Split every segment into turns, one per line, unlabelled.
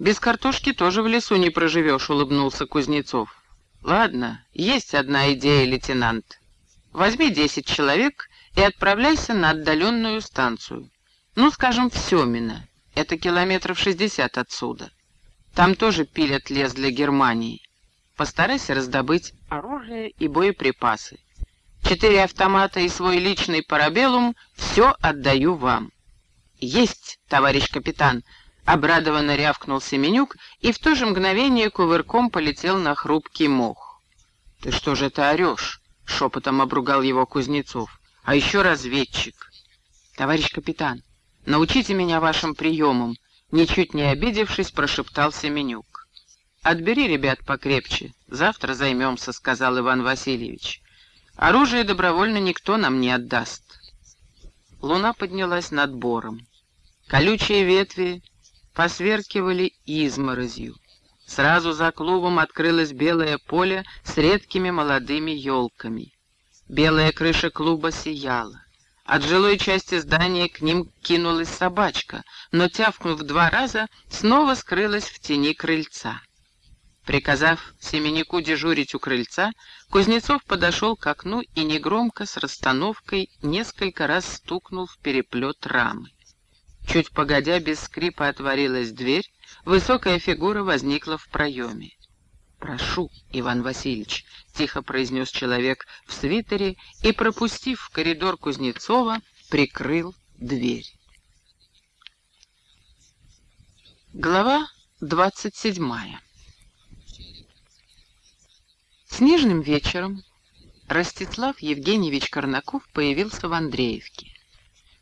«Без картошки тоже в лесу не проживешь», — улыбнулся Кузнецов. «Ладно, есть одна идея, лейтенант. Возьми десять человек и отправляйся на отдаленную станцию. Ну, скажем, в Семино. Это километров шестьдесят отсюда. Там тоже пилят лес для Германии. Постарайся раздобыть оружие и боеприпасы. Четыре автомата и свой личный парабеллум — все отдаю вам». «Есть, товарищ капитан», Обрадованно рявкнул Семенюк и в то же мгновение кувырком полетел на хрупкий мох. «Ты что же это орешь?» — шепотом обругал его Кузнецов. «А еще разведчик». «Товарищ капитан, научите меня вашим приемам», — ничуть не обидевшись, прошептал Семенюк. «Отбери ребят покрепче, завтра займемся», — сказал Иван Васильевич. «Оружие добровольно никто нам не отдаст». Луна поднялась над бором. Колючие ветви посверкивали изморозью. Сразу за клубом открылось белое поле с редкими молодыми елками. Белая крыша клуба сияла. От жилой части здания к ним кинулась собачка, но, тявкнув два раза, снова скрылась в тени крыльца. Приказав Семенику дежурить у крыльца, Кузнецов подошел к окну и негромко с расстановкой несколько раз стукнул в переплет рамы. Чуть погодя, без скрипа отворилась дверь, высокая фигура возникла в проеме. «Прошу, Иван Васильевич», — тихо произнес человек в свитере и, пропустив в коридор Кузнецова, прикрыл дверь. Глава двадцать седьмая Снежным вечером Ростислав Евгеньевич Корнаков появился в Андреевке.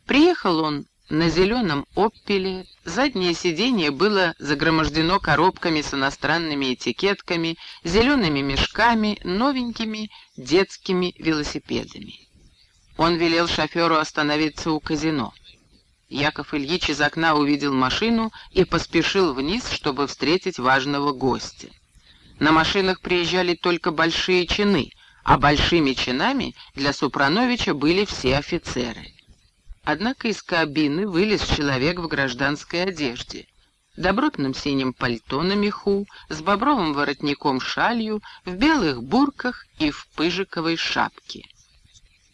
Приехал он на зеленом «Оппеле» заднее сиденье было загромождено коробками с иностранными этикетками, зелеными мешками, новенькими детскими велосипедами. Он велел шоферу остановиться у казино. Яков Ильич из окна увидел машину и поспешил вниз, чтобы встретить важного гостя. На машинах приезжали только большие чины, а большими чинами для Супрановича были все офицеры. Однако из кабины вылез человек в гражданской одежде. Добротным синим пальто на меху, с бобровым воротником шалью, в белых бурках и в пыжиковой шапке.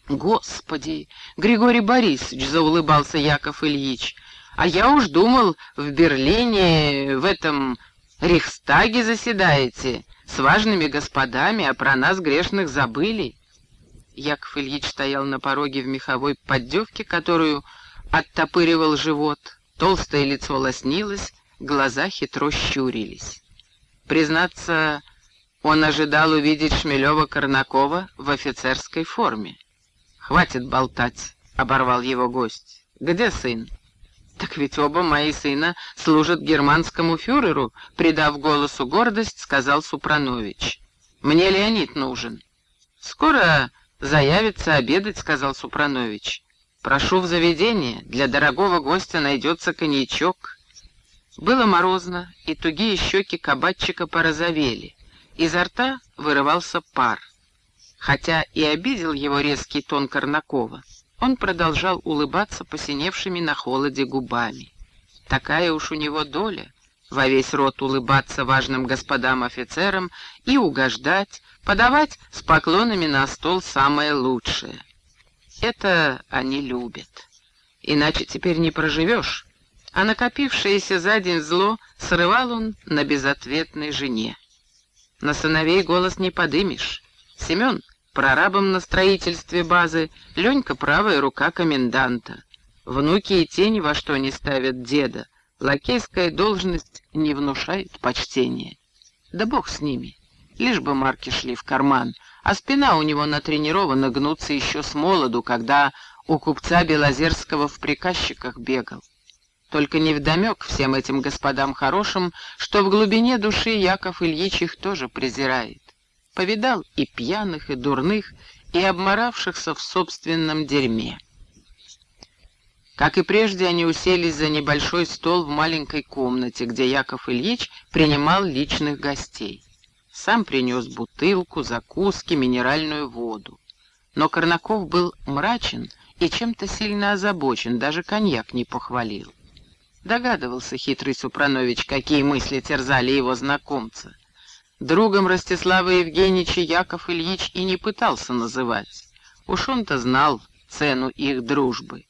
«Господи! Григорий Борисович!» — заулыбался Яков Ильич. «А я уж думал, в Берлине, в этом Рейхстаге заседаете, с важными господами, а про нас грешных забыли». Яков Ильич стоял на пороге в меховой поддевке, которую оттопыривал живот. Толстое лицо лоснилось, глаза хитро щурились. Признаться, он ожидал увидеть Шмелева-Корнакова в офицерской форме. «Хватит болтать», — оборвал его гость. «Где сын?» «Так ведь оба мои сына служат германскому фюреру», — придав голосу гордость, сказал Супранович. «Мне Леонид нужен. Скоро «Заявится обедать», — сказал Супранович. «Прошу в заведение, для дорогого гостя найдется коньячок». Было морозно, и тугие щеки кабачика порозовели. Изо рта вырывался пар. Хотя и обидел его резкий тон Корнакова, он продолжал улыбаться посиневшими на холоде губами. Такая уж у него доля — во весь рот улыбаться важным господам-офицерам и угождать, подавать с поклонами на стол самое лучшее. Это они любят. Иначе теперь не проживешь. А накопившееся за день зло срывал он на безответной жене. На сыновей голос не подымешь. Семен прорабом на строительстве базы, Ленька правая рука коменданта. Внуки и тень во что не ставят деда. Лакейская должность не внушает почтения. Да бог с ними лишь бы марки шли в карман, а спина у него натренирована гнуться еще с молоду, когда у купца Белозерского в приказчиках бегал. Только невдомек всем этим господам хорошим, что в глубине души Яков Ильич их тоже презирает. Повидал и пьяных, и дурных, и обморавшихся в собственном дерьме. Как и прежде, они уселись за небольшой стол в маленькой комнате, где Яков Ильич принимал личных гостей. Сам принес бутылку, закуски, минеральную воду. Но Корнаков был мрачен и чем-то сильно озабочен, даже коньяк не похвалил. Догадывался хитрый Супранович, какие мысли терзали его знакомца. Другом Ростислава Евгеньевича Яков Ильич и не пытался называть. Уж он-то знал цену их дружбы.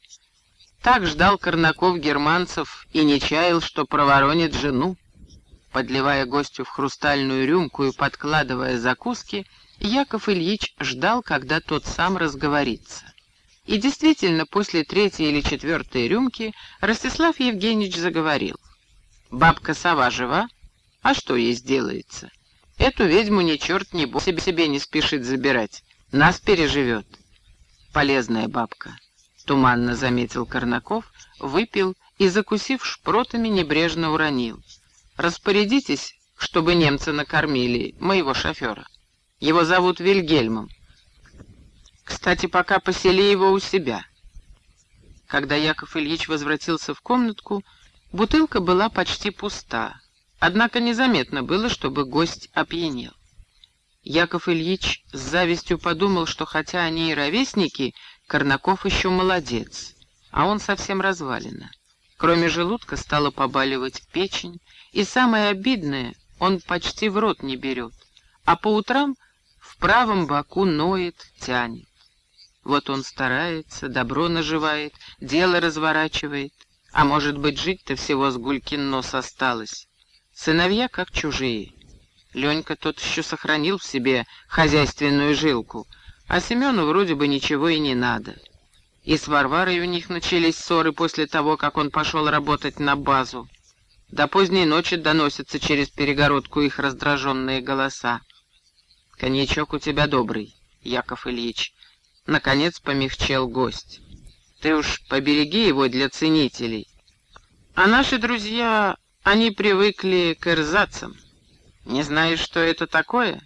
Так ждал Корнаков германцев и не чаял, что проворонит жену. Подливая гостю в хрустальную рюмку и подкладывая закуски, Яков Ильич ждал, когда тот сам разговорится. И действительно, после третьей или четвертой рюмки Ростислав Евгеньевич заговорил. «Бабка сова жива? А что ей сделается? Эту ведьму ни черт ни бог себе, себе не спешит забирать. Нас переживет. Полезная бабка, туманно заметил Корнаков, выпил и, закусив шпротами, небрежно уронил. Распорядитесь, чтобы немцы накормили моего шофера. Его зовут Вильгельмом. Кстати, пока посели его у себя. Когда Яков Ильич возвратился в комнатку, бутылка была почти пуста. Однако незаметно было, чтобы гость опьянел. Яков Ильич с завистью подумал, что хотя они и ровесники, Корнаков еще молодец, а он совсем развалина. Кроме желудка стала побаливать печень, и самое обидное, он почти в рот не берет, а по утрам в правом боку ноет, тянет. Вот он старается, добро наживает, дело разворачивает, а может быть жить-то всего с гулькин нос осталось. Сыновья как чужие. Ленька тот еще сохранил в себе хозяйственную жилку, а Семену вроде бы ничего и не надо. И с Варварой у них начались ссоры после того, как он пошел работать на базу. До поздней ночи доносятся через перегородку их раздраженные голоса. «Коньячок у тебя добрый, Яков Ильич», — наконец помягчел гость. «Ты уж побереги его для ценителей. А наши друзья они привыкли к эрзацам. Не знаешь, что это такое?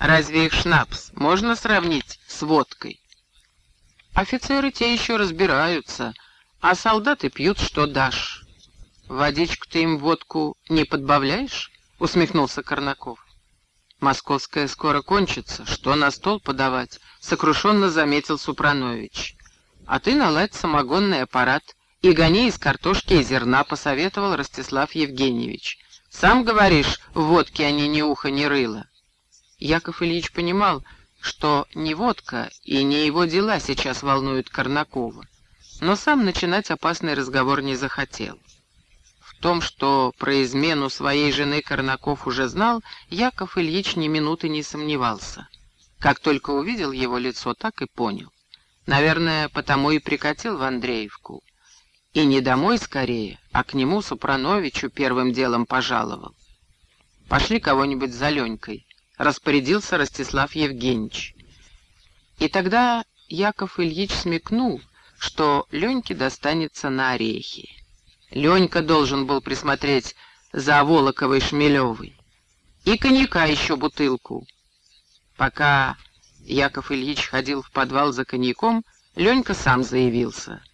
Разве их шнапс можно сравнить с водкой? Офицеры те еще разбираются, а солдаты пьют, что дашь. Водичку ты им водку не подбавляешь? Усмехнулся Корнаков. Московская скоро кончится, что на стол подавать? Сокрушенно заметил Супранович. А ты наладь самогонный аппарат — и гони из картошки и зерна», — посоветовал Ростислав Евгеньевич. «Сам говоришь, водки они ни уха, ни рыла». Яков Ильич понимал, что не водка и не его дела сейчас волнуют Корнакова, но сам начинать опасный разговор не захотел. В том, что про измену своей жены Корнаков уже знал, Яков Ильич ни минуты не сомневался. Как только увидел его лицо, так и понял. Наверное, потому и прикатил в Андреевку. И не домой скорее, а к нему Супрановичу первым делом пожаловал. «Пошли кого-нибудь за Ленькой», — распорядился Ростислав Евгеньевич. И тогда Яков Ильич смекнул, что Леньке достанется на орехи. Ленька должен был присмотреть за Волоковой Шмелевой. И коньяка еще бутылку. Пока Яков Ильич ходил в подвал за коньяком, Ленька сам заявился —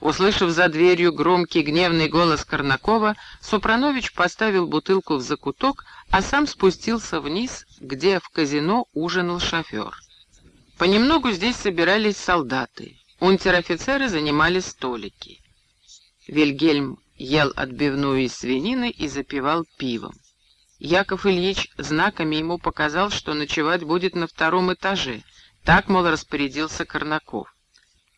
Услышав за дверью громкий гневный голос Корнакова, Супранович поставил бутылку в закуток, а сам спустился вниз, где в казино ужинал шофер. Понемногу здесь собирались солдаты. Унтер-офицеры занимали столики. Вильгельм ел отбивную из свинины и запивал пивом. Яков Ильич знаками ему показал, что ночевать будет на втором этаже. Так, мол, распорядился Корнаков.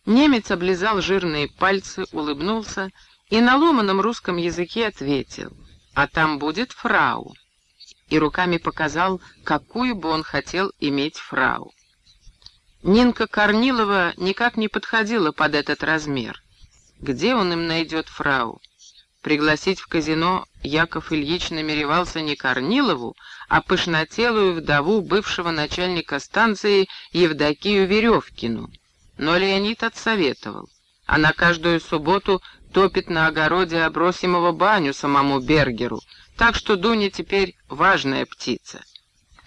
Немец облизал жирные пальцы, улыбнулся и на ломаном русском языке ответил «А там будет фрау» и руками показал, какую бы он хотел иметь фрау. Нинка Корнилова никак не подходила под этот размер. Где он им найдет фрау? Пригласить в казино Яков Ильич намеревался не Корнилову, а пышнотелую вдову бывшего начальника станции Евдокию Веревкину, но Леонид отсоветовал. Она каждую субботу топит на огороде Обросимого баню самому Бергеру, так что Дуня теперь важная птица.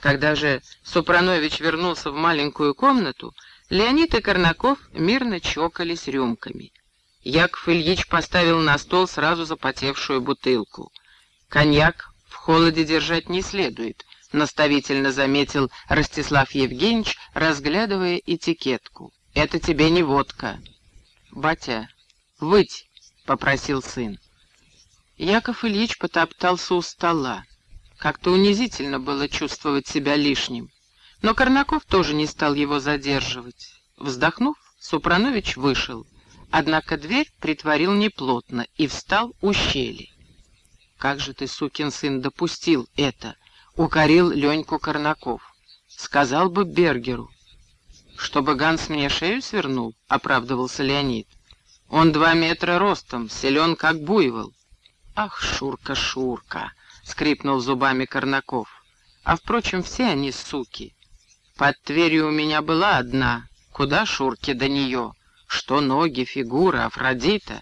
Когда же Супранович вернулся в маленькую комнату, Леонид и Корнаков мирно чокались рюмками. Яков Ильич поставил на стол сразу запотевшую бутылку. «Коньяк в холоде держать не следует», — наставительно заметил Ростислав Евгеньевич, разглядывая этикетку. Это тебе не водка. Батя, выть, попросил сын. Яков Ильич потоптался у стола. Как-то унизительно было чувствовать себя лишним. Но Корнаков тоже не стал его задерживать. Вздохнув, Супранович вышел. Однако дверь притворил неплотно и встал у щели. «Как же ты, сукин сын, допустил это?» — укорил Леньку Корнаков. «Сказал бы Бергеру». «Чтобы Ганс мне шею свернул?» — оправдывался Леонид. «Он два метра ростом, силен как буйвол». «Ах, Шурка, Шурка!» — скрипнул зубами Корнаков. «А, впрочем, все они суки. Под Тверью у меня была одна. Куда Шурке до нее? Что ноги, фигура, Афродита?»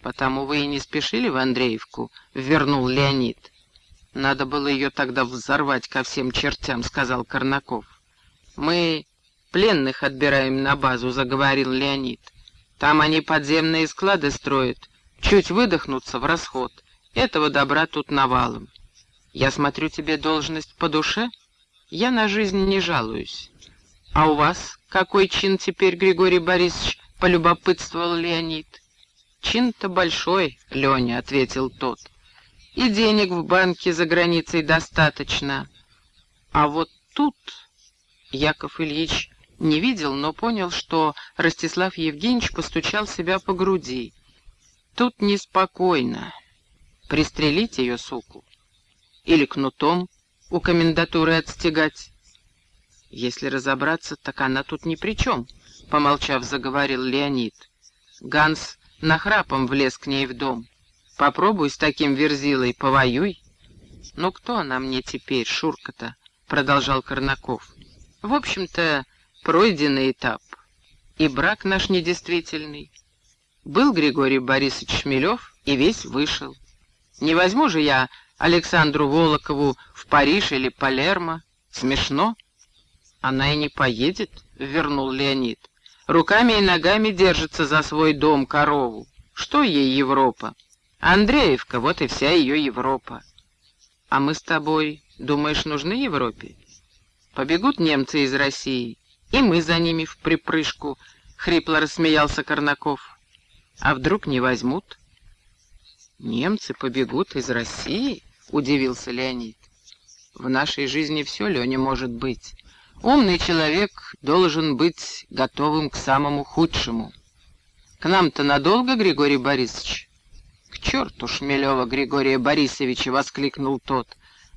«Потому вы и не спешили в Андреевку?» — вернул Леонид. «Надо было ее тогда взорвать ко всем чертям», — сказал Корнаков. «Мы пленных отбираем на базу», — заговорил Леонид. «Там они подземные склады строят, чуть выдохнуться в расход. Этого добра тут навалом. Я смотрю, тебе должность по душе? Я на жизнь не жалуюсь. А у вас какой чин теперь, Григорий Борисович?» — полюбопытствовал Леонид. «Чин-то большой, Леня», — ответил тот. «И денег в банке за границей достаточно. А вот тут...» Яков Ильич не видел, но понял, что Ростислав Евгеньевич постучал себя по груди. «Тут неспокойно. Пристрелить ее, суку? Или кнутом у комендатуры отстегать?» «Если разобраться, так она тут ни при чем», — помолчав, заговорил Леонид. «Ганс нахрапом влез к ней в дом. Попробуй с таким верзилой, повоюй». «Ну кто она мне теперь, Шурка-то?» — продолжал Корнаков. «В общем-то, пройденный этап. И брак наш недействительный. Был Григорий Борисович Шмелев и весь вышел. Не возьму же я Александру Волокову в Париж или Палермо. Смешно. Она и не поедет, — вернул Леонид. Руками и ногами держится за свой дом корову. Что ей Европа? Андреевка, вот и вся ее Европа. А мы с тобой, думаешь, нужны Европе? Побегут немцы из России, и мы за ними в припрыжку, — хрипло рассмеялся Корнаков. А вдруг не возьмут? Немцы побегут из России? — удивился Леонид. В нашей жизни все, Леня, может быть. Умный человек должен быть готовым к самому худшему. К нам-то надолго, Григорий Борисович? К черту Шмелева Григория Борисовича, — воскликнул тот.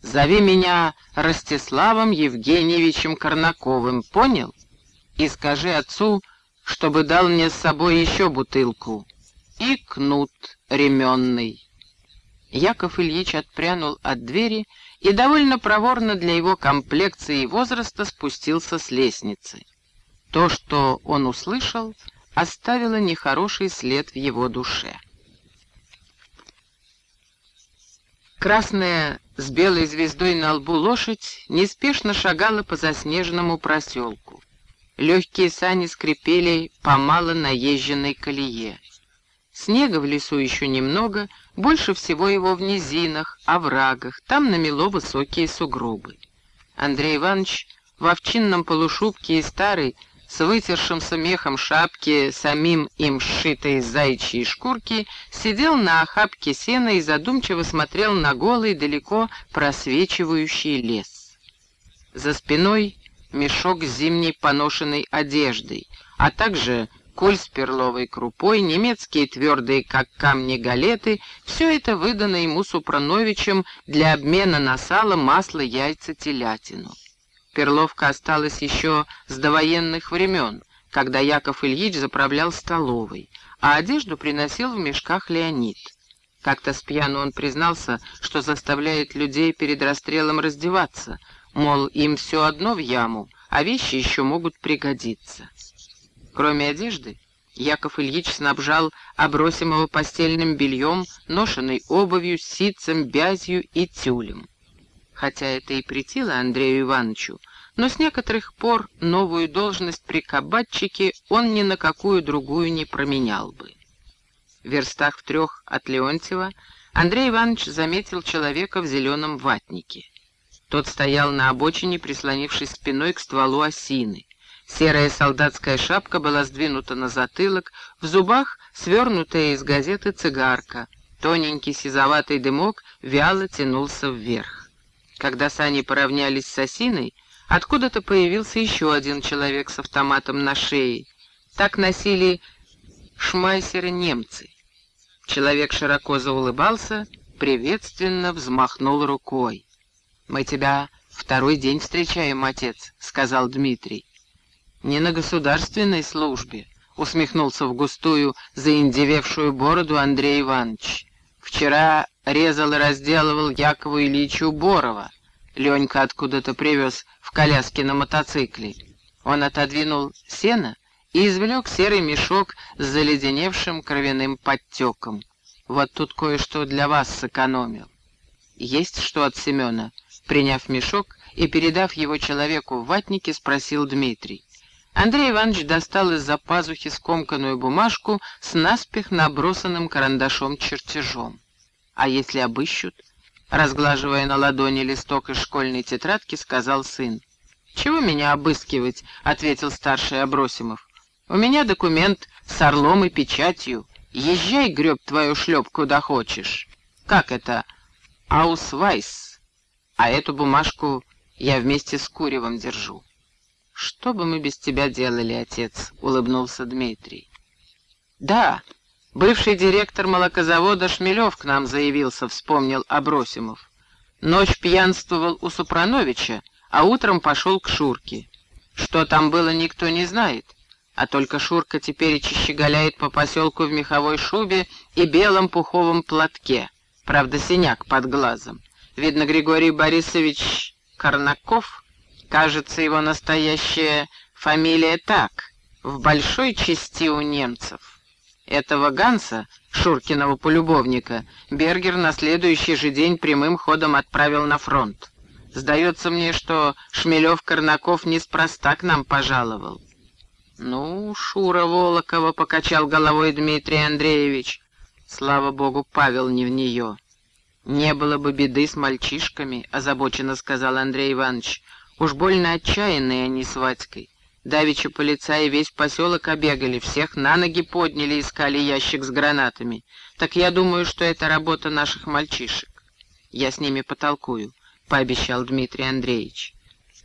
Зови меня Ростиславом Евгеньевичем Корнаковым, понял? И скажи отцу, чтобы дал мне с собой еще бутылку. И кнут ременный. Яков Ильич отпрянул от двери и довольно проворно для его комплекции и возраста спустился с лестницы. То, что он услышал, оставило нехороший след в его душе. Красная с белой звездой на лбу лошадь неспешно шагала по заснеженному проселку. Легкие сани скрипели по мало наезженной колее. Снега в лесу еще немного, больше всего его в низинах, оврагах, там намело высокие сугробы. Андрей Иванович в овчинном полушубке и старой, с вытершимся мехом шапки, самим им сшитой из заячьей шкурки, сидел на охапке сена и задумчиво смотрел на голый, далеко просвечивающий лес. За спиной мешок с зимней поношенной одеждой, а также коль с перловой крупой, немецкие твердые, как камни, галеты — все это выдано ему Супрановичем для обмена на сало, масло, яйца, телятину. Перловка осталась еще с довоенных времен, когда Яков Ильич заправлял столовой, а одежду приносил в мешках Леонид. Как-то с пьяну он признался, что заставляет людей перед расстрелом раздеваться, мол, им все одно в яму, а вещи еще могут пригодиться. Кроме одежды, Яков Ильич снабжал обросимого постельным бельем, ношенной обувью, ситцем, бязью и тюлем. Хотя это и претило Андрею Ивановичу, но с некоторых пор новую должность при кабатчике он ни на какую другую не променял бы. В верстах в трех от Леонтьева Андрей Иванович заметил человека в зеленом ватнике. Тот стоял на обочине, прислонившись спиной к стволу осины. Серая солдатская шапка была сдвинута на затылок, в зубах свернутая из газеты цигарка. Тоненький сизоватый дымок вяло тянулся вверх. Когда сани поравнялись с осиной, откуда-то появился еще один человек с автоматом на шее. Так носили шмайсеры немцы. Человек широко заулыбался, приветственно взмахнул рукой. «Мы тебя второй день встречаем, отец», — сказал Дмитрий. «Не на государственной службе», — усмехнулся в густую, заиндевевшую бороду Андрей Иванович. «Вчера резал и разделывал Якову Ильичу Борова. Ленька откуда-то привез в коляске на мотоцикле. Он отодвинул сено и извлек серый мешок с заледеневшим кровяным подтеком. Вот тут кое-что для вас сэкономил. Есть что от Семена? Приняв мешок и передав его человеку в ватнике, спросил Дмитрий. Андрей Иванович достал из-за пазухи скомканную бумажку с наспех набросанным карандашом-чертежом. А если обыщут? Разглаживая на ладони листок из школьной тетрадки, сказал сын. «Чего меня обыскивать?» — ответил старший Абросимов. У меня документ с орлом и печатью. Езжай, греб твою шлеп, куда хочешь. Как это? Аусвайс. А эту бумажку я вместе с куревом держу. Что бы мы без тебя делали, отец? Улыбнулся Дмитрий. Да, бывший директор молокозавода Шмелев к нам заявился, вспомнил Абросимов. Ночь пьянствовал у Супрановича, а утром пошел к Шурке. Что там было, никто не знает. А только Шурка теперь щеголяет по поселку в меховой шубе и белом пуховом платке. Правда, синяк под глазом. Видно, Григорий Борисович Корнаков, кажется, его настоящая фамилия так, в большой части у немцев. Этого Ганса, Шуркиного полюбовника, Бергер на следующий же день прямым ходом отправил на фронт. Сдается мне, что Шмелев-Корнаков неспроста к нам пожаловал. «Ну, Шура Волокова», — покачал головой Дмитрий Андреевич. Слава богу, Павел не в нее. «Не было бы беды с мальчишками», — озабоченно сказал Андрей Иванович. «Уж больно отчаянные они с Ватькой. Давича полицаи весь поселок обегали, всех на ноги подняли, искали ящик с гранатами. Так я думаю, что это работа наших мальчишек. Я с ними потолкую», — пообещал Дмитрий Андреевич.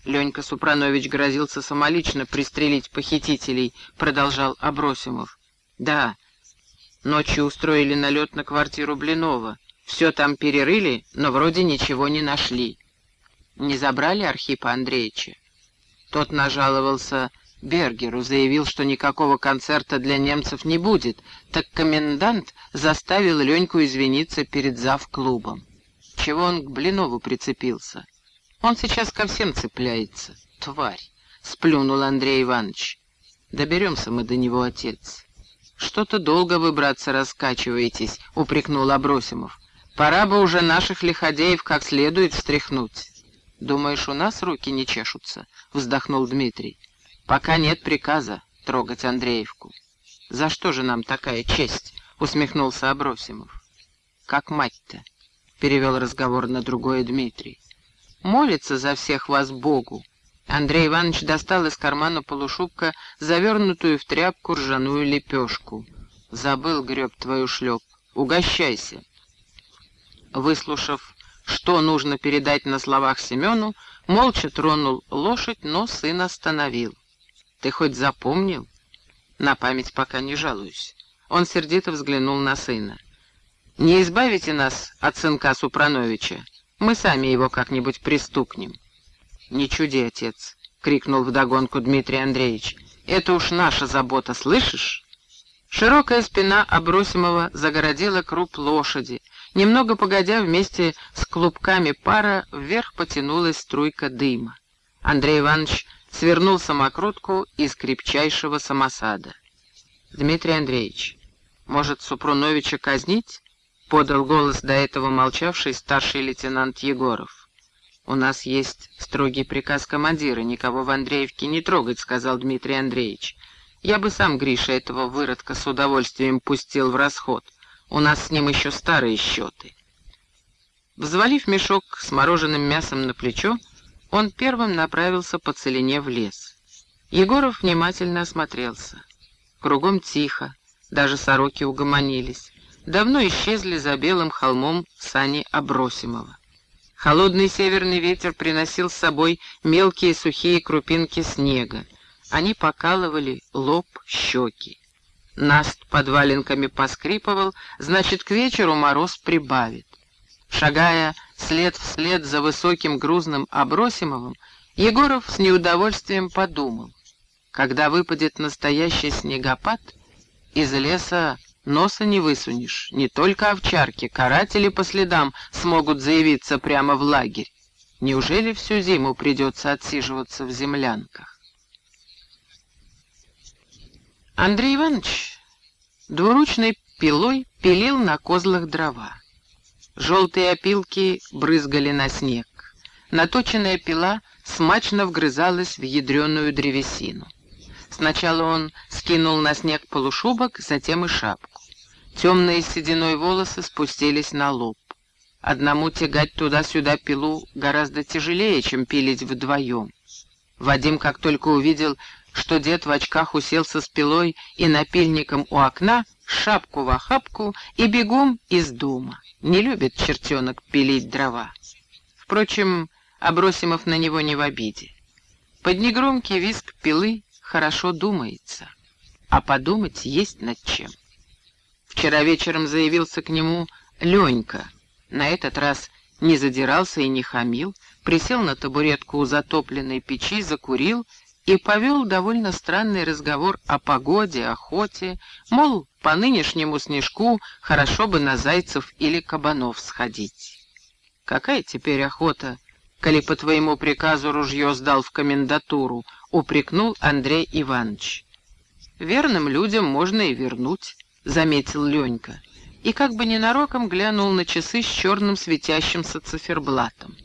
Ленька Супранович грозился самолично пристрелить похитителей, продолжал Абросимов. Да, ночью устроили налет на квартиру Блинова. Все там перерыли, но вроде ничего не нашли. Не забрали Архипа Андреевича? Тот нажаловался Бергеру, заявил, что никакого концерта для немцев не будет, так комендант заставил Леньку извиниться перед зав-клубом. Чего он к Блинову прицепился? Он сейчас ко всем цепляется. Тварь, сплюнул Андрей Иванович. Доберемся мы до него, отец. Что-то долго вы, братцы, раскачиваетесь, упрекнул Абросимов. Пора бы уже наших лиходеев как следует встряхнуть. Думаешь, у нас руки не чешутся? Вздохнул Дмитрий. Пока нет приказа трогать Андреевку. За что же нам такая честь? Усмехнулся Абросимов. Как мать-то? Перевел разговор на другое Дмитрий молится за всех вас Богу». Андрей Иванович достал из кармана полушубка завернутую в тряпку ржаную лепешку. «Забыл, греб твою шлеп. Угощайся». Выслушав, что нужно передать на словах Семену, молча тронул лошадь, но сын остановил. «Ты хоть запомнил?» «На память пока не жалуюсь». Он сердито взглянул на сына. «Не избавите нас от сынка Супрановича. Мы сами его как-нибудь пристукнем. «Не чуди, отец!» — крикнул вдогонку Дмитрий Андреевич. «Это уж наша забота, слышишь?» Широкая спина обросимого загородила круп лошади. Немного погодя, вместе с клубками пара вверх потянулась струйка дыма. Андрей Иванович свернул самокрутку из крепчайшего самосада. «Дмитрий Андреевич, может, Супруновича казнить?» — подал голос до этого молчавший старший лейтенант Егоров. «У нас есть строгий приказ командира, никого в Андреевке не трогать», — сказал Дмитрий Андреевич. «Я бы сам Гриша этого выродка с удовольствием пустил в расход. У нас с ним еще старые счеты». Взвалив мешок с мороженым мясом на плечо, он первым направился по целине в лес. Егоров внимательно осмотрелся. Кругом тихо, даже сороки угомонились. давно исчезли за белым холмом сани Абросимова. Холодный северный ветер приносил с собой мелкие сухие крупинки снега. Они покалывали лоб, щеки. Наст под валенками поскрипывал, значит, к вечеру мороз прибавит. Шагая след вслед за высоким грузным Абросимовым, Егоров с неудовольствием подумал. Когда выпадет настоящий снегопад, из леса Носа не высунешь. Не только овчарки, каратели по следам смогут заявиться прямо в лагерь. Неужели всю зиму придется отсиживаться в землянках? Андрей Иванович двуручной пилой пилил на козлах дрова. Желтые опилки брызгали на снег. Наточенная пила смачно вгрызалась в ядреную древесину. Сначала он скинул на снег полушубок, затем и шапку. Темные сединой волосы спустились на лоб. Одному тягать туда-сюда пилу гораздо тяжелее, чем пилить вдвоем. Вадим, как только увидел, что дед в очках уселся с пилой и напильником у окна, шапку в охапку и бегом из дома. Не любит чертенок пилить дрова. Впрочем, Абросимов на него не в обиде. Под негромкий визг пилы хорошо думается, а подумать есть над чем. Вчера вечером заявился к нему Ленька. На этот раз не задирался и не хамил, присел на табуретку у затопленной печи, закурил и повел довольно странный разговор о погоде, охоте, мол, по нынешнему снежку хорошо бы на зайцев или кабанов сходить. Какая теперь охота, коли по твоему приказу ружье сдал в комендатуру, упрекнул Андрей Иванович. Верным людям можно и вернуть, заметил Ленька, и как бы ненароком глянул на часы с черным светящимся циферблатом.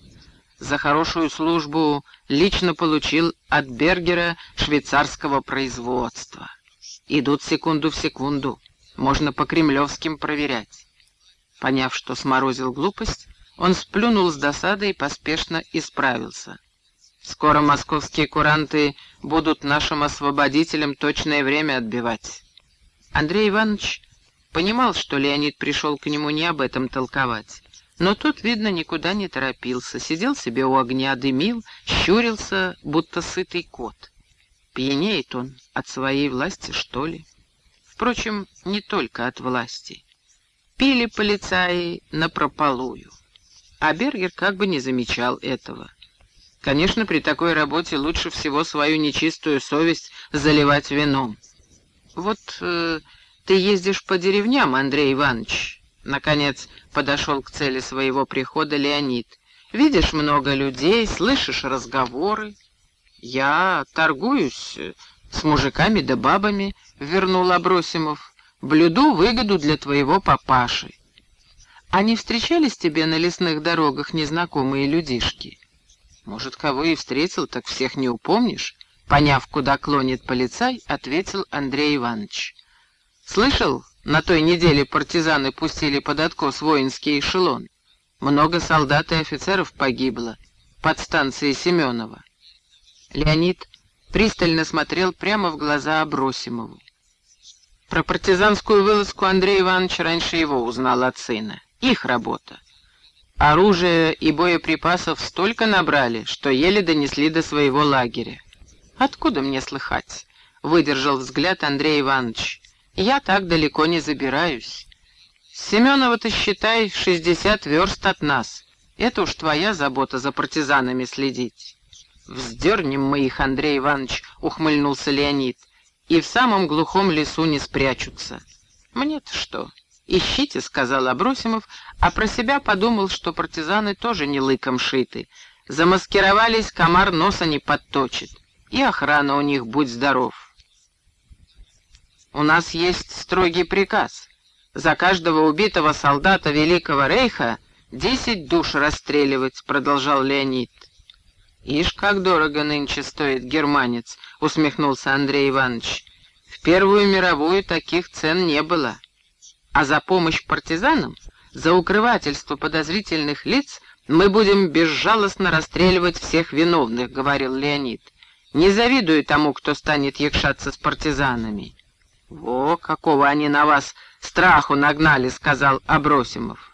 За хорошую службу лично получил от Бергера швейцарского производства. Идут секунду в секунду, можно по кремлевским проверять. Поняв, что сморозил глупость, он сплюнул с досадой и поспешно исправился. Скоро московские куранты будут нашим освободителям точное время отбивать. Андрей Иванович понимал, что Леонид пришел к нему не об этом толковать. Но тот, видно, никуда не торопился, сидел себе у огня, дымил, щурился, будто сытый кот. Пьянеет он от своей власти, что ли? Впрочем, не только от власти. Пили полицаи напропалую. А Бергер как бы не замечал этого. Конечно, при такой работе лучше всего свою нечистую совесть заливать вином. Вот э, ты ездишь по деревням, Андрей Иванович. Наконец подошел к цели своего прихода Леонид. Видишь много людей, слышишь разговоры. Я торгуюсь э, с мужиками да бабами, вернул Абросимов. Блюду выгоду для твоего папаши. Они встречались тебе на лесных дорогах незнакомые людишки? Может, кого и встретил, так всех не упомнишь? Поняв, куда клонит полицай, ответил Андрей Иванович. Слышал, на той неделе партизаны пустили под откос воинский эшелон. Много солдат и офицеров погибло под станцией Семенова. Леонид пристально смотрел прямо в глаза Абросимову. Про партизанскую вылазку Андрей Иванович раньше его узнал от сына. Их работа. Оружия и боеприпасов столько набрали, что еле донесли до своего лагеря. «Откуда мне слыхать?» — выдержал взгляд Андрей Иванович. «Я так далеко не забираюсь. Семенова-то, считай, шестьдесят верст от нас. Это уж твоя забота за партизанами следить». «Вздернем мы их, Андрей Иванович», — ухмыльнулся Леонид. «И в самом глухом лесу не спрячутся». «Мне-то что?» «Ищите», — сказал Абросимов, а про себя подумал, что партизаны тоже не лыком шиты. Замаскировались, комар носа не подточит. И охрана у них, будь здоров. У нас есть строгий приказ. За каждого убитого солдата Великого Рейха десять душ расстреливать, продолжал Леонид. «Ишь, как дорого нынче стоит германец», — усмехнулся Андрей Иванович. «В Первую мировую таких цен не было». А за помощь партизанам, за укрывательство подозрительных лиц мы будем безжалостно расстреливать всех виновных, говорил Леонид. Не завидую тому, кто станет якшаться с партизанами. Во, какого они на вас Страху нагнали, сказал Абросимов.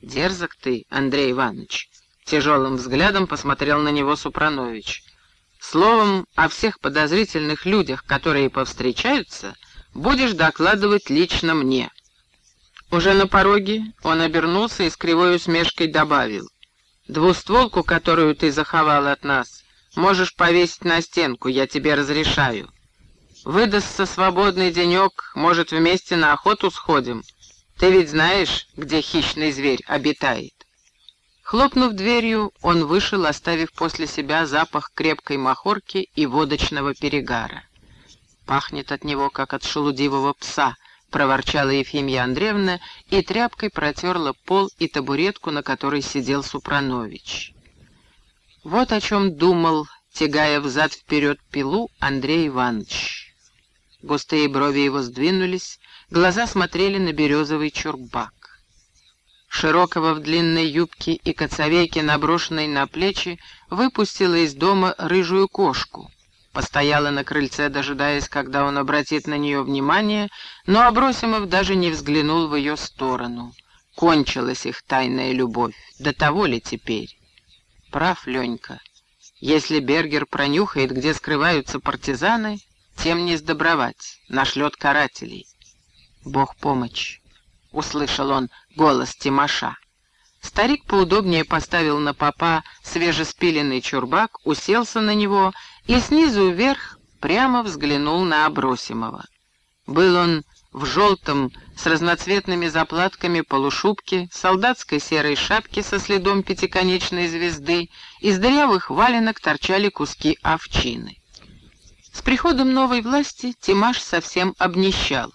Дерзок ты, Андрей Иванович. Тяжелым взглядом посмотрел на него Супранович. Словом, о всех подозрительных людях, которые повстречаются, будешь докладывать лично мне. Уже на пороге он обернулся и с кривой усмешкой добавил. «Двустволку, которую ты заховал от нас, можешь повесить на стенку, я тебе разрешаю. Выдастся свободный денек, может, вместе на охоту сходим. Ты ведь знаешь, где хищный зверь обитает?» Хлопнув дверью, он вышел, оставив после себя запах крепкой махорки и водочного перегара. «Пахнет от него, как от шелудивого пса», — проворчала Ефимья Андреевна и тряпкой протерла пол и табуретку, на которой сидел Супранович. Вот о чем думал, тягая взад-вперед пилу, Андрей Иванович. Густые брови его сдвинулись, глаза смотрели на березовый чурбак. Широкого в длинной юбке и коцовейке, наброшенной на плечи, выпустила из дома рыжую кошку. Постояла на крыльце, дожидаясь, когда он обратит на нее внимание, но Абросимов даже не взглянул в ее сторону. Кончилась их тайная любовь. До того ли теперь? Прав Ленька. Если Бергер пронюхает, где скрываются партизаны, тем не сдобровать, нашлет карателей. Бог помощь услышал он голос Тимоша. Старик поудобнее поставил на попа свежеспиленный чурбак, уселся на него и снизу вверх прямо взглянул на Абросимова. Был он в желтом с разноцветными заплатками полушубке, солдатской серой шапке со следом пятиконечной звезды, из дырявых валенок торчали куски овчины. С приходом новой власти Тимаш совсем обнищал.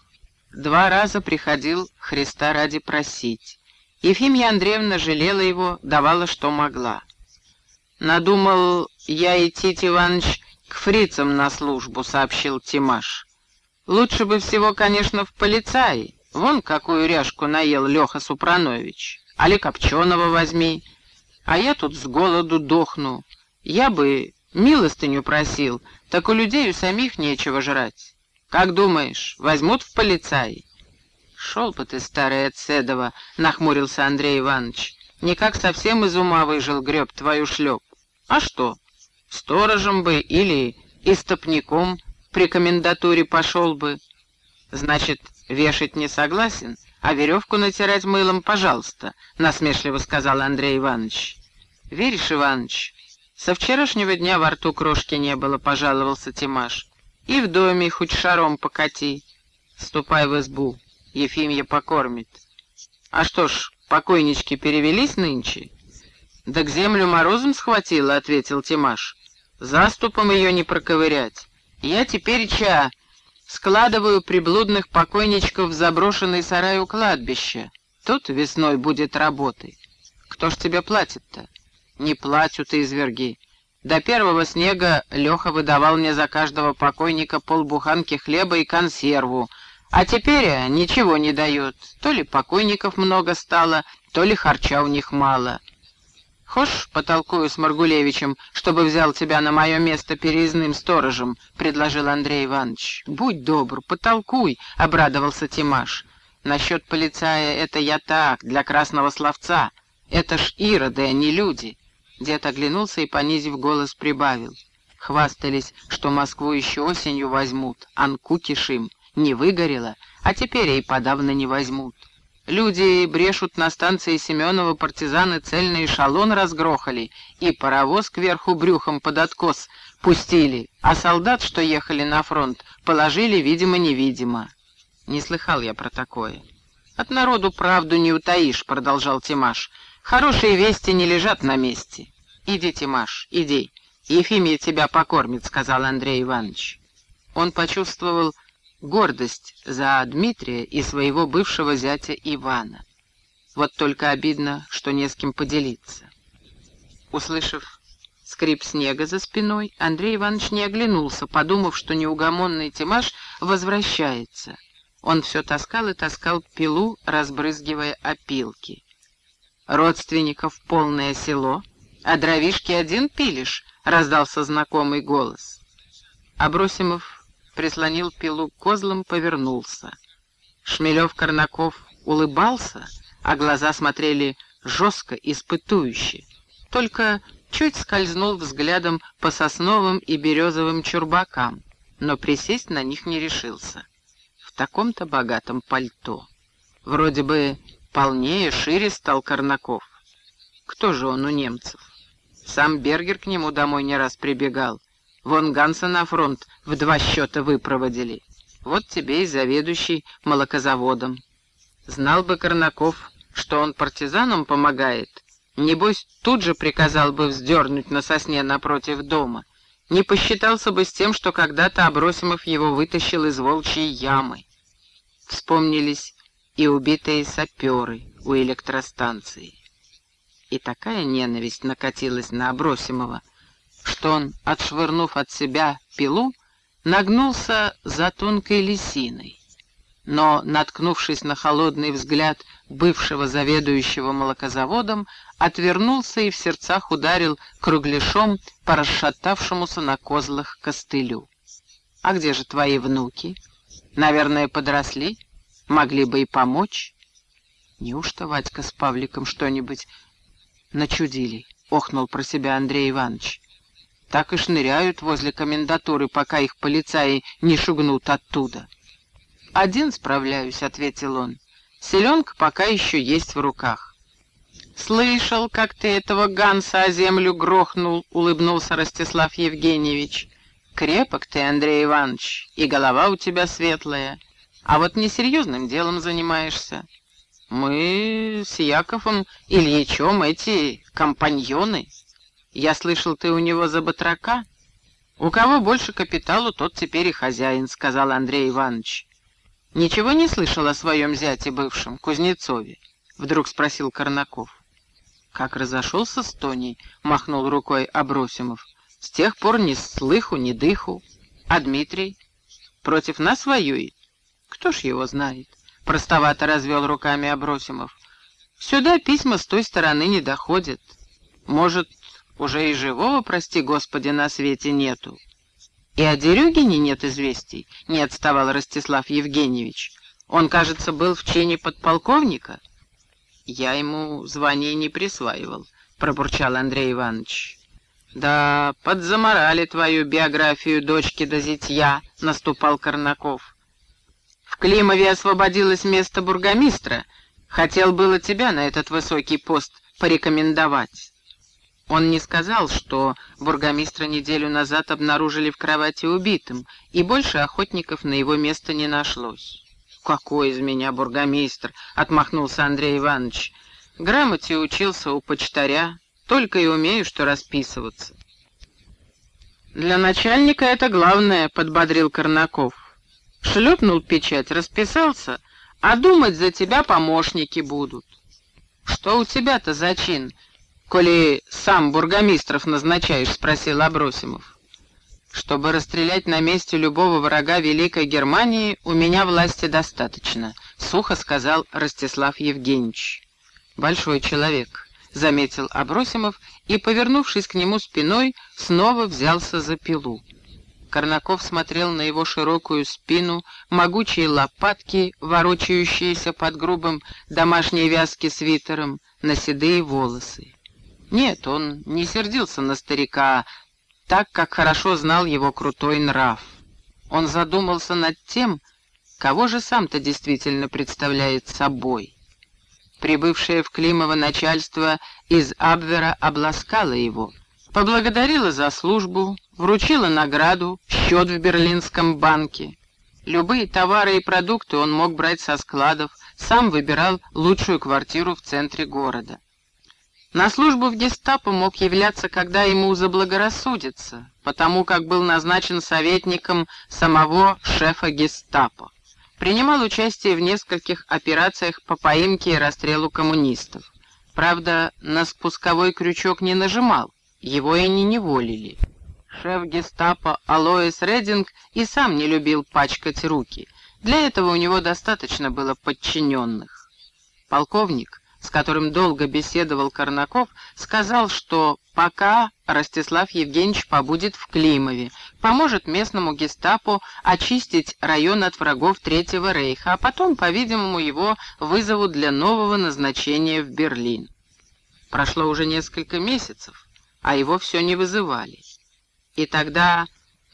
Два раза приходил Христа ради просить. Ефимья Андреевна жалела его, давала, что могла. «Надумал я идти, Иваныч, к фрицам на службу», — сообщил Тимаш. «Лучше бы всего, конечно, в полицаи. Вон какую ряжку наел Леха Супранович. Али Копченого возьми. А я тут с голоду дохну. Я бы милостыню просил, так у людей у самих нечего жрать. Как думаешь, возьмут в полицай? Шел бы ты, старая Цедова, нахмурился Андрей Иванович. Никак совсем из ума выжил греб твою шлеп. А что, сторожем бы или истопником при комендатуре пошел бы? Значит, вешать не согласен, а веревку натирать мылом, пожалуйста, насмешливо сказал Андрей Иванович. Веришь, Иванович, со вчерашнего дня во рту крошки не было, пожаловался Тимаш. И в доме хоть шаром покати. Ступай в избу, Ефимья покормит. А что ж, покойнички перевелись нынче? Да к землю морозом схватила, ответил Тимаш. Заступом ее не проковырять. Я теперь ча складываю приблудных покойничков в заброшенный сарай у кладбища. Тут весной будет работы. Кто ж тебе платит-то? Не платят изверги. До первого снега Леха выдавал мне за каждого покойника полбуханки хлеба и консерву, а теперь ничего не дает. То ли покойников много стало, то ли харча у них мало. «Хошь, потолкую с Маргулевичем, чтобы взял тебя на мое место переездным сторожем», — предложил Андрей Иванович. «Будь добр, потолкуй», — обрадовался Тимаш. «Насчет полицая это я так, для красного словца. Это ж ироды, а не люди». Дед оглянулся и, понизив голос, прибавил. Хвастались, что Москву еще осенью возьмут, Анку кишим. Не выгорело, а теперь и подавно не возьмут. Люди брешут на станции Семенова, партизаны цельный эшелон разгрохали и паровоз кверху брюхом под откос пустили, а солдат, что ехали на фронт, положили видимо-невидимо. Не слыхал я про такое. «От народу правду не утаишь», — продолжал Тимаш. Хорошие вести не лежат на месте. Иди, Тимаш, иди. Ефимия тебя покормит, сказал Андрей Иванович. Он почувствовал гордость за Дмитрия и своего бывшего зятя Ивана. Вот только обидно, что не с кем поделиться. Услышав скрип снега за спиной, Андрей Иванович не оглянулся, подумав, что неугомонный Тимаш возвращается. Он все таскал и таскал пилу, разбрызгивая опилки. Родственников полное село, а дровишки один пилишь, — раздался знакомый голос. Абросимов прислонил пилу к козлам, повернулся. Шмелев-Корнаков улыбался, а глаза смотрели жестко, испытующе. Только чуть скользнул взглядом по сосновым и березовым чурбакам, но присесть на них не решился. В таком-то богатом пальто. Вроде бы полнее, шире стал Корнаков. Кто же он у немцев? Сам Бергер к нему домой не раз прибегал. Вон Ганса на фронт в два счета выпроводили. Вот тебе и заведующий молокозаводом. Знал бы Корнаков, что он партизанам помогает, небось тут же приказал бы вздернуть на сосне напротив дома. Не посчитался бы с тем, что когда-то Абросимов его вытащил из волчьей ямы. Вспомнились и убитые саперы у электростанции. И такая ненависть накатилась на Абросимова, что он, отшвырнув от себя пилу, нагнулся за тонкой лисиной но, наткнувшись на холодный взгляд бывшего заведующего молокозаводом, отвернулся и в сердцах ударил кругляшом по расшатавшемуся на козлах костылю. «А где же твои внуки? Наверное, подросли? Могли бы и помочь?» «Неужто Вадька с Павликом что-нибудь начудили?» — охнул про себя Андрей Иванович. «Так и шныряют возле комендатуры, пока их полицаи не шугнут оттуда». «Один справляюсь», — ответил он. «Селенка пока еще есть в руках». «Слышал, как ты этого Ганса о землю грохнул», — улыбнулся Ростислав Евгеньевич. «Крепок ты, Андрей Иванович, и голова у тебя светлая. А вот несерьезным делом занимаешься. Мы с Яковом Ильичем эти компаньоны. Я слышал, ты у него за батрака?» «У кого больше капиталу, тот теперь и хозяин», — сказал Андрей Иванович. «Ничего не слышал о своем зяте бывшем, Кузнецове?» — вдруг спросил Корнаков. Как разошелся с Тоней, махнул рукой Абросимов. С тех пор ни слыху, ни дыху. А Дмитрий? Против нас воюет? Кто ж его знает? Простовато развел руками Абросимов. Сюда письма с той стороны не доходят. Может, уже и живого, прости господи, на свете нету. «И о Дерюгине нет известий?» — не отставал Ростислав Евгеньевич. «Он, кажется, был в чине подполковника?» «Я ему звание не присваивал», — пробурчал Андрей Иванович. «Да, подзаморали твою биографию дочки до зятья», — наступал Корнаков. «В Климове освободилось место бургомистра. Хотел было тебя на этот высокий пост порекомендовать». Он не сказал, что бургомистра неделю назад обнаружили в кровати убитым, и больше охотников на его место не нашлось. «Какой из меня бургомистр?» — отмахнулся Андрей Иванович. «Грамоте учился у почтаря, только и умею, что расписываться». «Для начальника это главное», — подбодрил Корнаков. Шлепнул печать, расписался, а думать за тебя помощники будут. «Что у тебя-то за чин?» коли сам бургомистров назначаешь?» — спросил Абросимов. «Чтобы расстрелять на месте любого врага Великой Германии, у меня власти достаточно», — сухо сказал Ростислав Евгеньевич. «Большой человек», — заметил Абросимов и, повернувшись к нему спиной, снова взялся за пилу. Корнаков смотрел на его широкую спину, могучие лопатки, ворочающиеся под грубым домашней вязки свитером, на седые волосы. Нет, он не сердился на старика, так как хорошо знал его крутой нрав. Он задумался над тем, кого же сам-то действительно представляет собой. Прибывшее в Климово начальство из Абвера обласкало его, поблагодарило за службу, вручило награду, счет в Берлинском банке. Любые товары и продукты он мог брать со складов, сам выбирал лучшую квартиру в центре города. На службу в гестапо мог являться, когда ему заблагорассудится, потому как был назначен советником самого шефа гестапо. Принимал участие в нескольких операциях по поимке и расстрелу коммунистов. Правда, на спусковой крючок не нажимал, его и не неволили. Шеф гестапо Алоис Рединг и сам не любил пачкать руки. Для этого у него достаточно было подчиненных. Полковник с которым долго беседовал Корнаков, сказал, что пока Ростислав Евгеньевич побудет в Климове, поможет местному гестапо очистить район от врагов Третьего Рейха, а потом, по-видимому, его вызовут для нового назначения в Берлин. Прошло уже несколько месяцев, а его все не вызывали. И тогда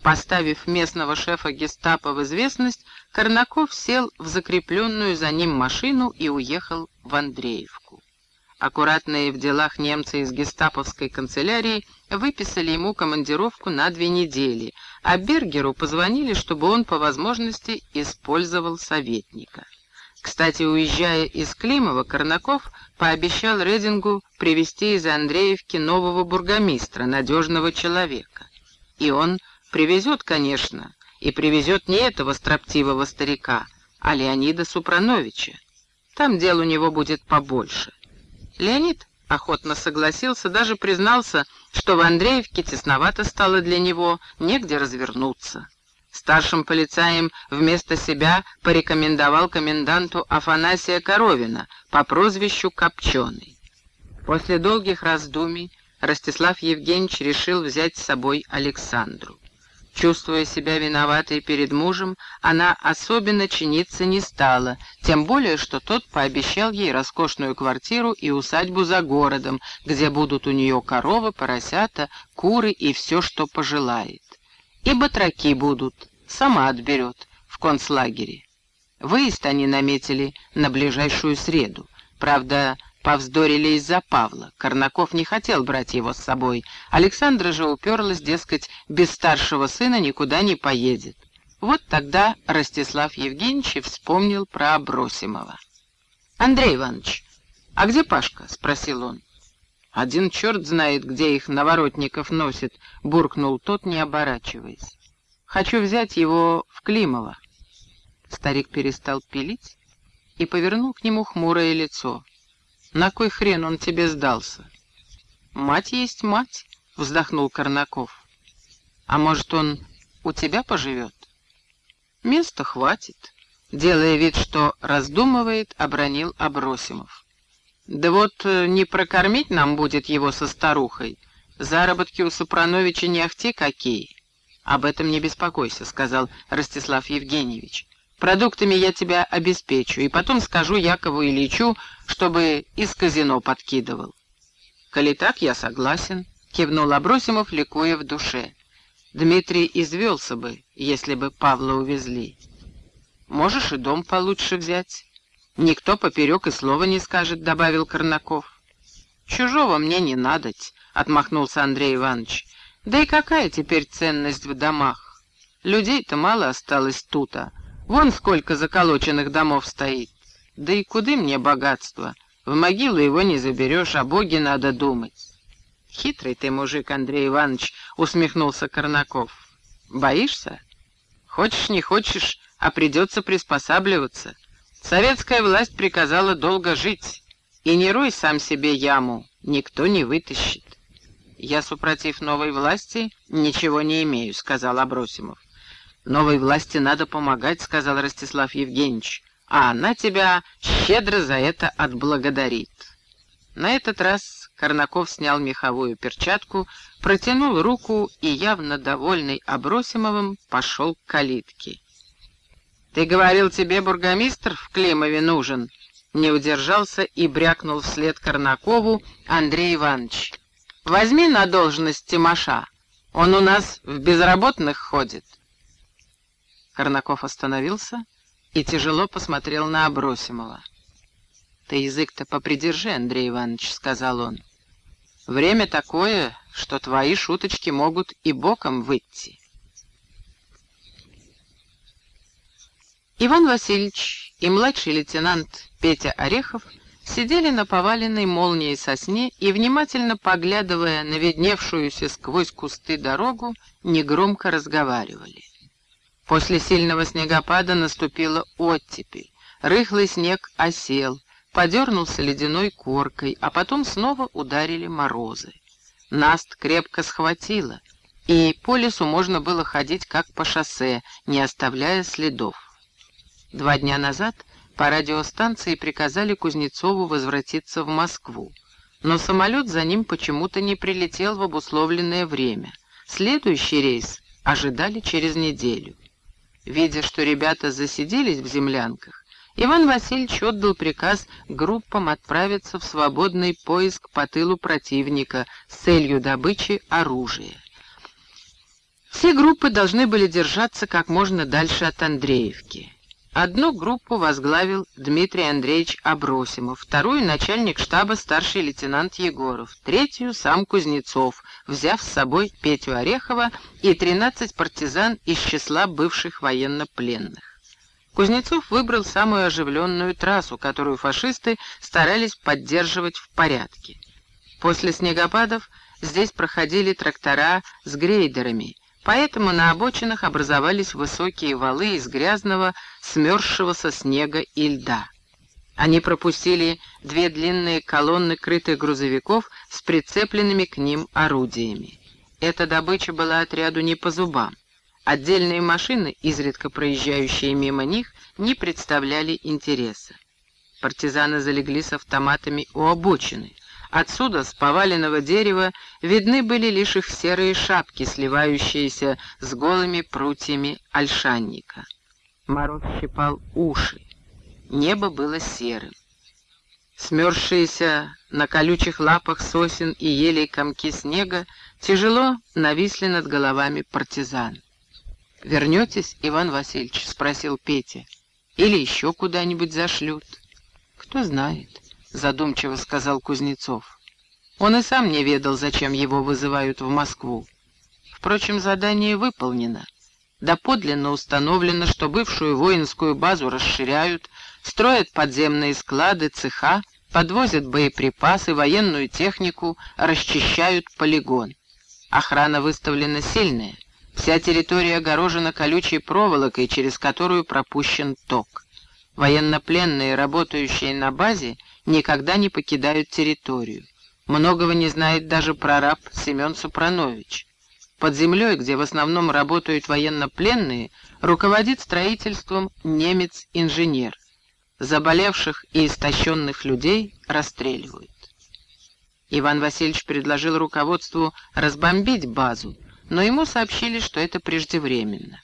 Поставив местного шефа гестапо в известность, Корнаков сел в закрепленную за ним машину и уехал в Андреевку. Аккуратные в делах немцы из гестаповской канцелярии выписали ему командировку на две недели, а Бергеру позвонили, чтобы он по возможности использовал советника. Кстати, уезжая из Климова, Корнаков пообещал Редингу привести из Андреевки нового бургомистра, надежного человека. И он Привезет, конечно, и привезет не этого строптивого старика, а Леонида Супрановича. Там дел у него будет побольше. Леонид охотно согласился, даже признался, что в Андреевке тесновато стало для него, негде развернуться. Старшим полицаем вместо себя порекомендовал коменданту Афанасия Коровина по прозвищу Копченый. После долгих раздумий Ростислав Евгеньевич решил взять с собой Александру. Чувствуя себя виноватой перед мужем, она особенно чиниться не стала, тем более, что тот пообещал ей роскошную квартиру и усадьбу за городом, где будут у нее коровы, поросята, куры и все, что пожелает. И батраки будут, сама отберет, в концлагере. Выезд они наметили на ближайшую среду. Правда, Повздорили из-за Павла. Корнаков не хотел брать его с собой. Александра же уперлась, дескать, без старшего сына никуда не поедет. Вот тогда Ростислав Евгеньевич вспомнил про Абросимова. «Андрей Иванович, а где Пашка?» — спросил он. «Один черт знает, где их наворотников носит», — буркнул тот, не оборачиваясь. «Хочу взять его в Климово». Старик перестал пилить и повернул к нему хмурое лицо. На кой хрен он тебе сдался? Мать есть мать, вздохнул Корнаков. А может, он у тебя поживет? Места хватит. Делая вид, что раздумывает, обронил Абросимов. Да вот э, не прокормить нам будет его со старухой. Заработки у Супрановича не ахти какие. Об этом не беспокойся, сказал Ростислав Евгеньевич. Продуктами я тебя обеспечу, и потом скажу Якову Ильичу, чтобы из казино подкидывал. Коли так, я согласен, кивнул Абросимов, ликуя в душе. Дмитрий извелся бы, если бы Павла увезли. Можешь и дом получше взять. Никто поперек и слова не скажет, добавил Корнаков. Чужого мне не надоть, отмахнулся Андрей Иванович. Да и какая теперь ценность в домах? Людей-то мало осталось тут-то. Вон сколько заколоченных домов стоит. Да и куды мне богатство? В могилу его не заберешь, о Боге надо думать. Хитрый ты мужик, Андрей Иванович, усмехнулся Корнаков. Боишься? Хочешь, не хочешь, а придется приспосабливаться. Советская власть приказала долго жить. И не рой сам себе яму, никто не вытащит. «Я, супротив новой власти, ничего не имею», — сказал Абросимов. «Новой власти надо помогать», — сказал Ростислав Евгеньевич, «а она тебя щедро за это отблагодарит». На этот раз Корнаков снял меховую перчатку, протянул руку и, явно довольный Абросимовым, пошел к калитке. «Ты говорил, тебе бургомистр в Климове нужен?» Не удержался и брякнул вслед Корнакову Андрей Иванович. «Возьми на должность Тимоша, он у нас в безработных ходит». Корнаков остановился и тяжело посмотрел на Абросимова. «Ты язык-то попридержи, Андрей Иванович», — сказал он. «Время такое, что твои шуточки могут и боком выйти». Иван Васильевич и младший лейтенант Петя Орехов сидели на поваленной молнией сосне и, внимательно поглядывая на видневшуюся сквозь кусты дорогу, негромко разговаривали. После сильного снегопада наступила оттепель. Рыхлый снег осел, подернулся ледяной коркой, а потом снова ударили морозы. Наст крепко схватило, и по лесу можно было ходить как по шоссе, не оставляя следов. Два дня назад По радиостанции приказали Кузнецову возвратиться в Москву. Но самолет за ним почему-то не прилетел в обусловленное время. Следующий рейс ожидали через неделю. Видя, что ребята засиделись в землянках, Иван Васильевич отдал приказ группам отправиться в свободный поиск по тылу противника с целью добычи оружия. Все группы должны были держаться как можно дальше от Андреевки. Одну группу возглавил Дмитрий Андреевич Абросимов, вторую — начальник штаба старший лейтенант Егоров, третью — сам Кузнецов, взяв с собой Петю Орехова и 13 партизан из числа бывших военнопленных. Кузнецов выбрал самую оживленную трассу, которую фашисты старались поддерживать в порядке. После снегопадов здесь проходили трактора с грейдерами — Поэтому на обочинах образовались высокие валы из грязного, смерзшегося снега и льда. Они пропустили две длинные колонны крытых грузовиков с прицепленными к ним орудиями. Эта добыча была отряду не по зубам. Отдельные машины, изредка проезжающие мимо них, не представляли интереса. Партизаны залегли с автоматами у обочины — Отсюда, с поваленного дерева, видны были лишь их серые шапки, сливающиеся с голыми прутьями ольшанника. Мороз щипал уши. Небо было серым. Смерзшиеся на колючих лапах сосен и елей комки снега тяжело нависли над головами партизан. «Вернетесь, Иван Васильевич?» — спросил Петя. «Или еще куда-нибудь зашлют?» «Кто знает» задумчиво сказал Кузнецов. Он и сам не ведал, зачем его вызывают в Москву. Впрочем, задание выполнено. Доподлинно установлено, что бывшую воинскую базу расширяют, строят подземные склады, цеха, подвозят боеприпасы, военную технику, расчищают полигон. Охрана выставлена сильная. Вся территория огорожена колючей проволокой, через которую пропущен ток. Военнопленные, работающие на базе, никогда не покидают территорию. Многого не знает даже прораб Семен Супранович. Под землей, где в основном работают военнопленные, руководит строительством немец-инженер. Заболевших и истощенных людей расстреливают. Иван Васильевич предложил руководству разбомбить базу, но ему сообщили, что это преждевременно.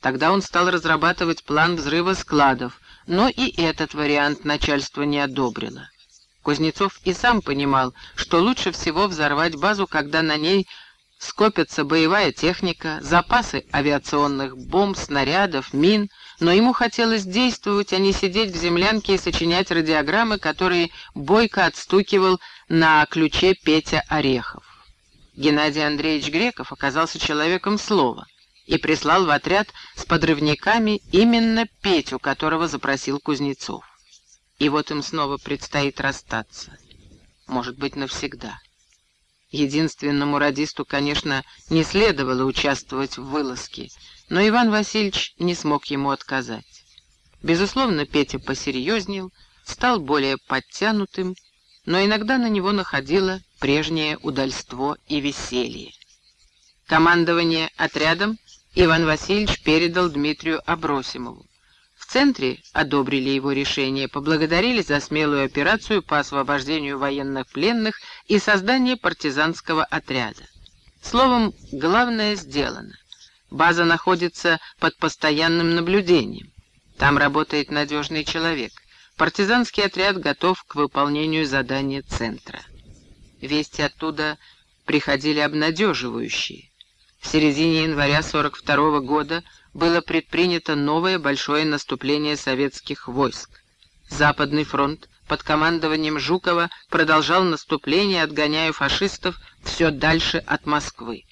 Тогда он стал разрабатывать план взрыва складов, но и этот вариант начальство не одобрило. Кузнецов и сам понимал, что лучше всего взорвать базу, когда на ней скопятся боевая техника, запасы авиационных бомб, снарядов, мин, но ему хотелось действовать, а не сидеть в землянке и сочинять радиограммы, которые бойко отстукивал на ключе Петя Орехов. Геннадий Андреевич Греков оказался человеком слова и прислал в отряд с подрывниками именно Петю, которого запросил Кузнецов. И вот им снова предстоит расстаться. Может быть, навсегда. Единственному радисту, конечно, не следовало участвовать в вылазке, но Иван Васильевич не смог ему отказать. Безусловно, Петя посерьезнел, стал более подтянутым, но иногда на него находило прежнее удальство и веселье. Командование отрядом Иван Васильевич передал Дмитрию Абросимову. В центре одобрили его решение, поблагодарили за смелую операцию по освобождению военных пленных и создание партизанского отряда. Словом, главное сделано. База находится под постоянным наблюдением. Там работает надежный человек. Партизанский отряд готов к выполнению задания центра. Вести оттуда приходили обнадеживающие. В середине января 42 года было предпринято новое большое наступление советских войск. Западный фронт под командованием Жукова продолжал наступление, отгоняя фашистов все дальше от Москвы.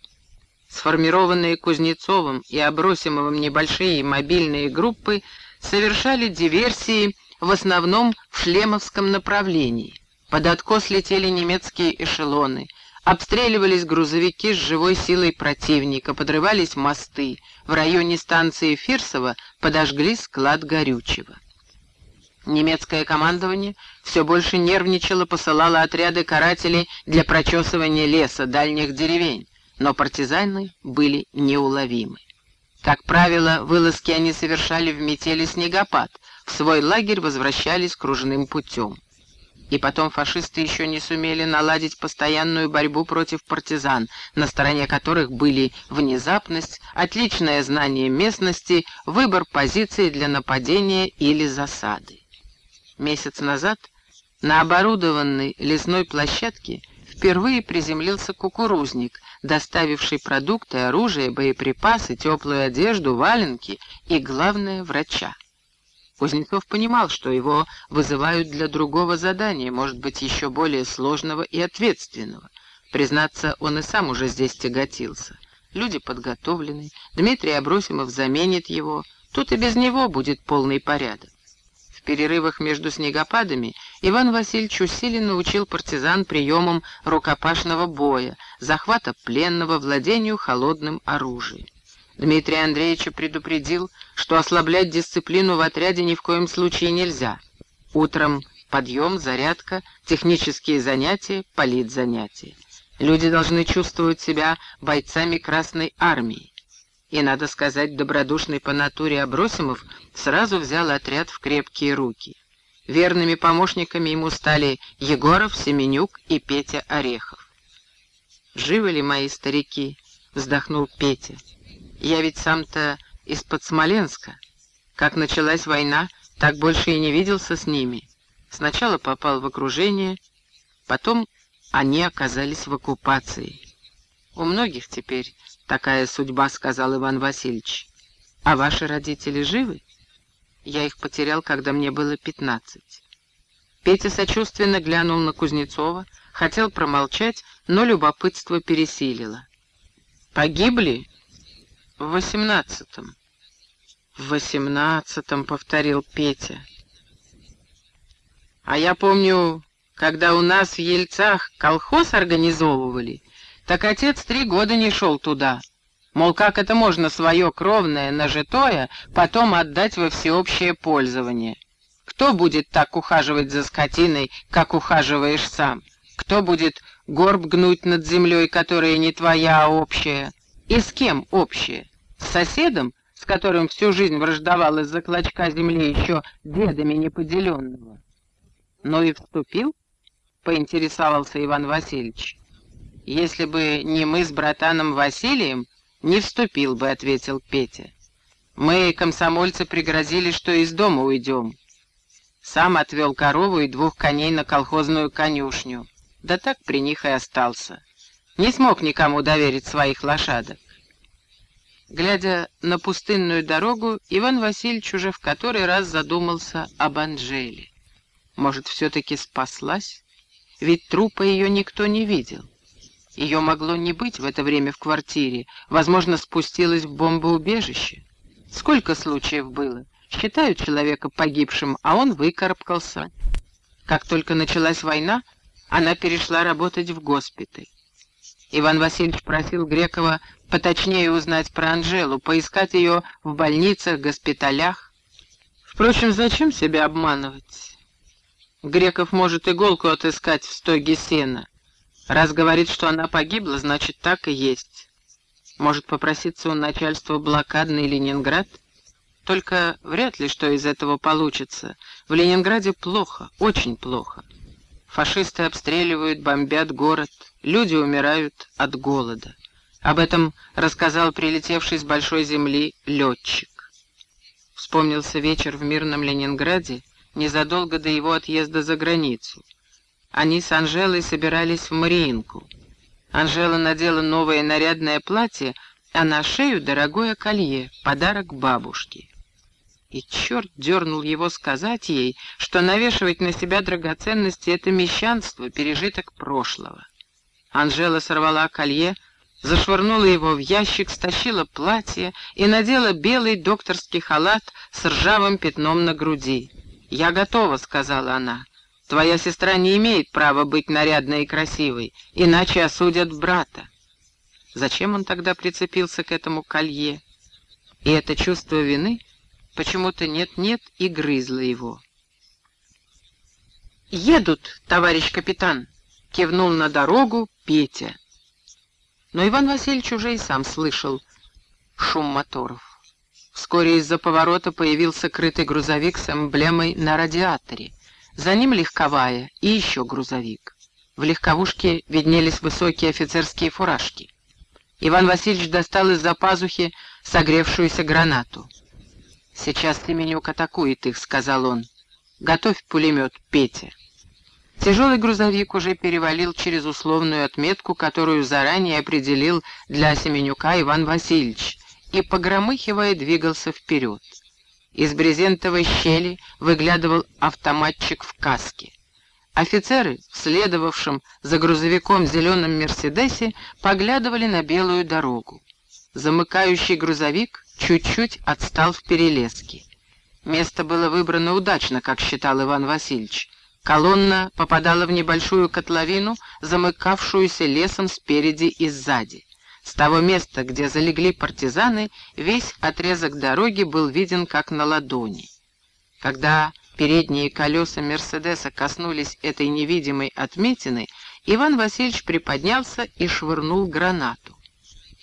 Сформированные Кузнецовым и Обросимовым небольшие мобильные группы совершали диверсии в основном в шлемовском направлении. Под откос летели немецкие эшелоны — Обстреливались грузовики с живой силой противника, подрывались мосты. В районе станции Фирсово подожгли склад горючего. Немецкое командование все больше нервничало, посылало отряды карателей для прочесывания леса, дальних деревень, но партизаны были неуловимы. Как правило, вылазки они совершали в метели снегопад, в свой лагерь возвращались кружным путем. И потом фашисты еще не сумели наладить постоянную борьбу против партизан, на стороне которых были внезапность, отличное знание местности, выбор позиции для нападения или засады. Месяц назад на оборудованной лесной площадке впервые приземлился кукурузник, доставивший продукты, оружие, боеприпасы, теплую одежду, валенки и, главное, врача. Кузнецов понимал, что его вызывают для другого задания, может быть, еще более сложного и ответственного. Признаться, он и сам уже здесь тяготился. Люди подготовлены, Дмитрий Абросимов заменит его, тут и без него будет полный порядок. В перерывах между снегопадами Иван Васильевич усиленно учил партизан приемам рукопашного боя, захвата пленного, владению холодным оружием. Дмитрий Андреевич предупредил, что ослаблять дисциплину в отряде ни в коем случае нельзя. Утром подъем, зарядка, технические занятия, политзанятия. Люди должны чувствовать себя бойцами Красной Армии. И, надо сказать, добродушный по натуре Абросимов сразу взял отряд в крепкие руки. Верными помощниками ему стали Егоров, Семенюк и Петя Орехов. «Живы ли мои старики?» — вздохнул Петя. «Я ведь сам-то из-под Смоленска. Как началась война, так больше и не виделся с ними. Сначала попал в окружение, потом они оказались в оккупации. У многих теперь такая судьба», — сказал Иван Васильевич. «А ваши родители живы?» Я их потерял, когда мне было пятнадцать. Петя сочувственно глянул на Кузнецова, хотел промолчать, но любопытство пересилило. «Погибли?» «В восемнадцатом». «В восемнадцатом», — повторил Петя. «А я помню, когда у нас в Ельцах колхоз организовывали, так отец три года не шел туда. Мол, как это можно свое кровное, нажитое, потом отдать во всеобщее пользование? Кто будет так ухаживать за скотиной, как ухаживаешь сам? Кто будет горб гнуть над землей, которая не твоя, а общая? И с кем общая? Соседом, с которым всю жизнь враждовал из-за клочка земли еще дедами неподеленного? Ну и вступил, поинтересовался Иван Васильевич. Если бы не мы с братаном Василием, «Не вступил бы», — ответил Петя. «Мы, комсомольцы, пригрозили, что из дома уйдем. Сам отвел корову и двух коней на колхозную конюшню. Да так при них и остался. Не смог никому доверить своих лошадок. Глядя на пустынную дорогу, Иван Васильевич уже в который раз задумался об Анжеле. Может, все-таки спаслась? Ведь трупа ее никто не видел. Ее могло не быть в это время в квартире, возможно, спустилась в бомбоубежище. Сколько случаев было? Считают человека погибшим, а он выкарабкался. Как только началась война, она перешла работать в госпиталь. Иван Васильевич просил Грекова поточнее узнать про Анжелу, поискать ее в больницах, госпиталях. Впрочем, зачем себя обманывать? Греков может иголку отыскать в стоге сена. Раз говорит, что она погибла, значит, так и есть. Может попроситься у начальства блокадный Ленинград? Только вряд ли что из этого получится. В Ленинграде плохо, очень плохо. Фашисты обстреливают, бомбят город, люди умирают от голода. Об этом рассказал прилетевший с большой земли летчик. Вспомнился вечер в мирном Ленинграде незадолго до его отъезда за границу. Они с Анжелой собирались в Мариинку. Анжела надела новое нарядное платье, а на шею дорогое колье, подарок бабушке. И черт дернул его сказать ей, что навешивать на себя драгоценности — это мещанство, пережиток прошлого. Анжела сорвала колье, зашвырнула его в ящик, стащила платье и надела белый докторский халат с ржавым пятном на груди. «Я готова», — сказала она. Твоя сестра не имеет права быть нарядной и красивой, иначе осудят брата. Зачем он тогда прицепился к этому колье? И это чувство вины почему-то нет-нет и грызло его. «Едут, товарищ капитан!» — кивнул на дорогу Петя. Но Иван Васильевич уже и сам слышал шум моторов. Вскоре из-за поворота появился крытый грузовик с эмблемой на радиаторе. За ним легковая и еще грузовик. В легковушке виднелись высокие офицерские фуражки. Иван Васильевич достал из-за пазухи согревшуюся гранату. «Сейчас Семенюк атакует их», — сказал он. «Готовь пулемет, Петя». Тяжелый грузовик уже перевалил через условную отметку, которую заранее определил для Семенюка Иван Васильевич, и, погромыхивая, двигался вперед. Из брезентовой щели выглядывал автоматчик в каске. Офицеры, следовавшим за грузовиком зеленом «Мерседесе», поглядывали на белую дорогу. Замыкающий грузовик чуть-чуть отстал в перелеске. Место было выбрано удачно, как считал Иван Васильевич. Колонна попадала в небольшую котловину, замыкавшуюся лесом спереди и сзади. С того места, где залегли партизаны, весь отрезок дороги был виден как на ладони. Когда передние колеса «Мерседеса» коснулись этой невидимой отметины, Иван Васильевич приподнялся и швырнул гранату.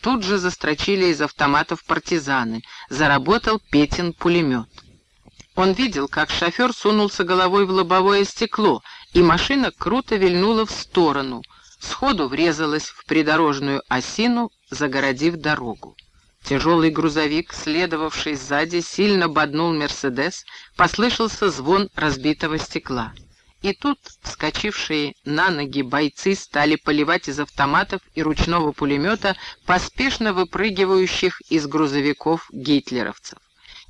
Тут же застрочили из автоматов партизаны, заработал Петин пулемет. Он видел, как шофер сунулся головой в лобовое стекло, и машина круто вильнула в сторону — сходу врезалась в придорожную осину, загородив дорогу. Тяжелый грузовик, следовавший сзади, сильно боднул «Мерседес», послышался звон разбитого стекла. И тут вскочившие на ноги бойцы стали поливать из автоматов и ручного пулемета поспешно выпрыгивающих из грузовиков гитлеровцев.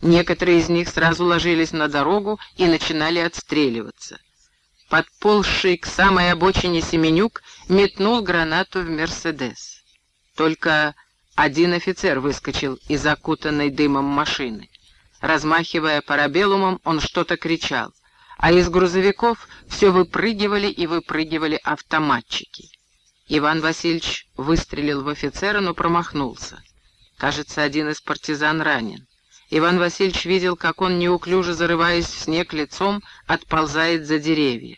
Некоторые из них сразу ложились на дорогу и начинали отстреливаться. Подползший к самой обочине Семенюк метнул гранату в «Мерседес». Только один офицер выскочил из окутанной дымом машины. Размахивая парабеллумом, он что-то кричал, а из грузовиков все выпрыгивали и выпрыгивали автоматчики. Иван Васильевич выстрелил в офицера, но промахнулся. Кажется, один из партизан ранен. Иван Васильевич видел, как он, неуклюже зарываясь в снег лицом, отползает за деревья.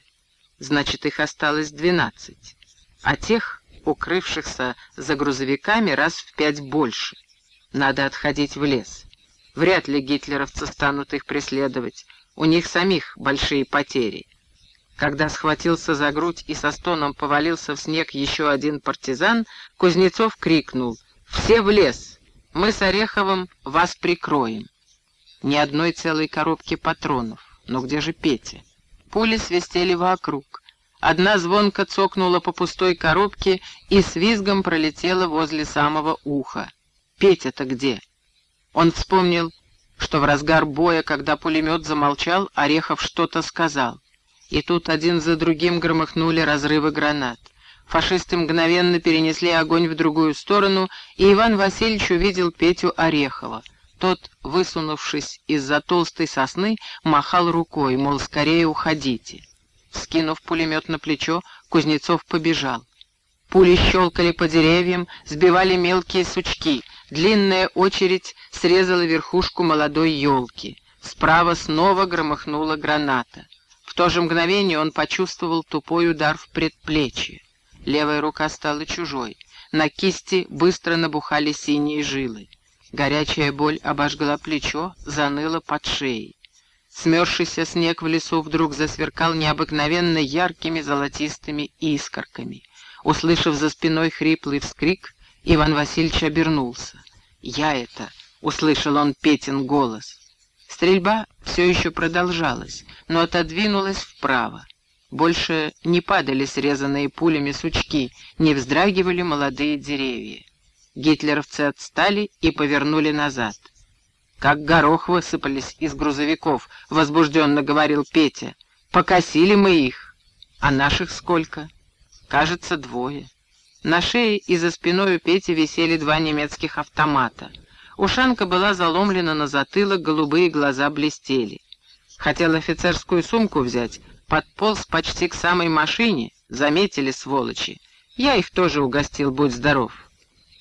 Значит, их осталось двенадцать. А тех, укрывшихся за грузовиками, раз в пять больше. Надо отходить в лес. Вряд ли гитлеровцы станут их преследовать. У них самих большие потери. Когда схватился за грудь и со стоном повалился в снег еще один партизан, Кузнецов крикнул «Все в лес! Мы с Ореховым вас прикроем. Ни одной целой коробки патронов. Но где же Петя? Пули свистели вокруг. Одна звонко цокнула по пустой коробке и с визгом пролетела возле самого уха. «Петя-то где?» Он вспомнил, что в разгар боя, когда пулемет замолчал, Орехов что-то сказал. И тут один за другим громыхнули разрывы гранат. Фашисты мгновенно перенесли огонь в другую сторону, и Иван Васильевич увидел Петю Орехова. Тот, высунувшись из-за толстой сосны, махал рукой, мол, скорее уходите. Скинув пулемет на плечо, Кузнецов побежал. Пули щелкали по деревьям, сбивали мелкие сучки. Длинная очередь срезала верхушку молодой елки. Справа снова громыхнула граната. В то же мгновение он почувствовал тупой удар в предплечье. Левая рука стала чужой. На кисти быстро набухали синие жилы. Горячая боль обожгла плечо, заныла под шеей. Смерзшийся снег в лесу вдруг засверкал необыкновенно яркими золотистыми искорками. Услышав за спиной хриплый вскрик, Иван Васильевич обернулся. «Я это!» — услышал он Петин голос. Стрельба все еще продолжалась, но отодвинулась вправо. Больше не падали срезанные пулями сучки, не вздрагивали молодые деревья. Гитлеровцы отстали и повернули назад. «Как горох высыпались из грузовиков», — возбужденно говорил Петя. «Покосили мы их. А наших сколько?» «Кажется, двое». На шее и за спиной у Пети висели два немецких автомата. Ушанка была заломлена на затылок, голубые глаза блестели. Хотел офицерскую сумку взять, подполз почти к самой машине, заметили сволочи. Я их тоже угостил, будь здоров.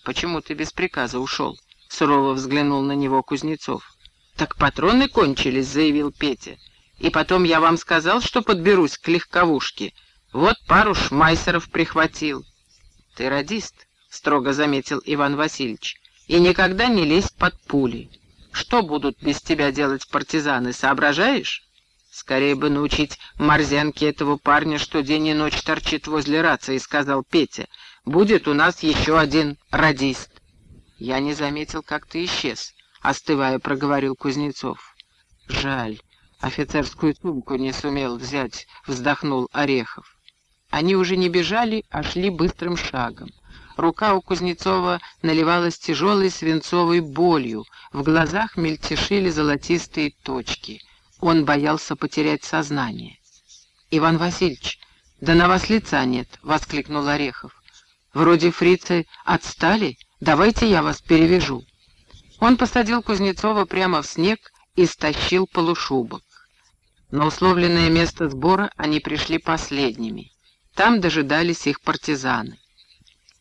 Почему ты без приказа ушел? Сурово взглянул на него Кузнецов. Так патроны кончились, заявил Петя. И потом я вам сказал, что подберусь к легковушке. Вот пару шмайсеров прихватил. Ты радист, строго заметил Иван Васильевич, и никогда не лезь под пули. Что будут без тебя делать партизаны, соображаешь? Скорее бы научить Морзянке этого парня, что день и ночь торчит возле рации, сказал Петя. Будет у нас еще один радист. Я не заметил, как ты исчез, остывая, проговорил Кузнецов. Жаль, офицерскую сумку не сумел взять, вздохнул Орехов. Они уже не бежали, а шли быстрым шагом. Рука у Кузнецова наливалась тяжелой свинцовой болью, в глазах мельтешили золотистые точки. Он боялся потерять сознание. «Иван Васильевич, да на вас лица нет!» — воскликнул Орехов. «Вроде фрицы отстали, давайте я вас перевяжу». Он посадил Кузнецова прямо в снег и стащил полушубок. На условленное место сбора они пришли последними. Там дожидались их партизаны.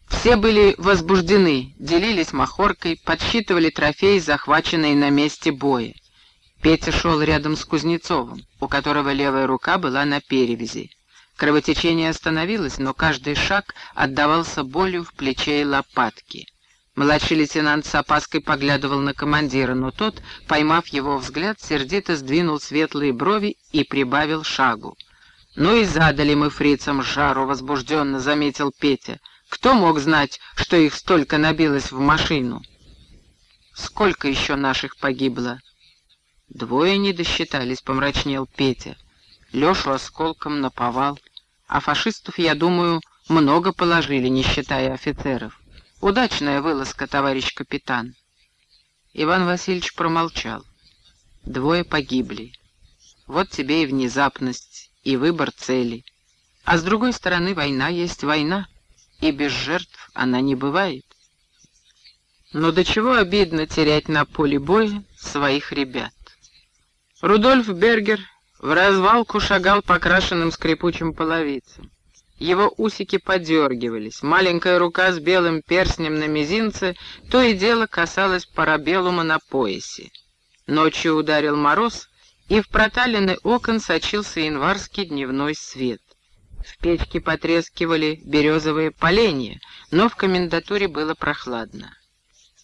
Все были возбуждены, делились махоркой, подсчитывали трофеи, захваченные на месте боя. Петя шел рядом с Кузнецовым, у которого левая рука была на перевязи. Кровотечение остановилось, но каждый шаг отдавался болью в плече и лопатке. Младший лейтенант с опаской поглядывал на командира, но тот, поймав его взгляд, сердито сдвинул светлые брови и прибавил шагу. «Ну и задали мы фрицам жару», — возбужденно заметил Петя. Кто мог знать, что их столько набилось в машину? Сколько еще наших погибло? Двое не досчитались, помрачнел Петя. Лешу осколком наповал. А фашистов, я думаю, много положили, не считая офицеров. Удачная вылазка, товарищ капитан. Иван Васильевич промолчал. Двое погибли. Вот тебе и внезапность, и выбор цели. А с другой стороны, война есть война и без жертв она не бывает. Но до чего обидно терять на поле боя своих ребят. Рудольф Бергер в развалку шагал по крашенным скрипучим половицам. Его усики подергивались, маленькая рука с белым перстнем на мизинце то и дело касалась парабеллума на поясе. Ночью ударил мороз, и в проталины окон сочился январский дневной свет. В печке потрескивали березовые поленья, но в комендатуре было прохладно.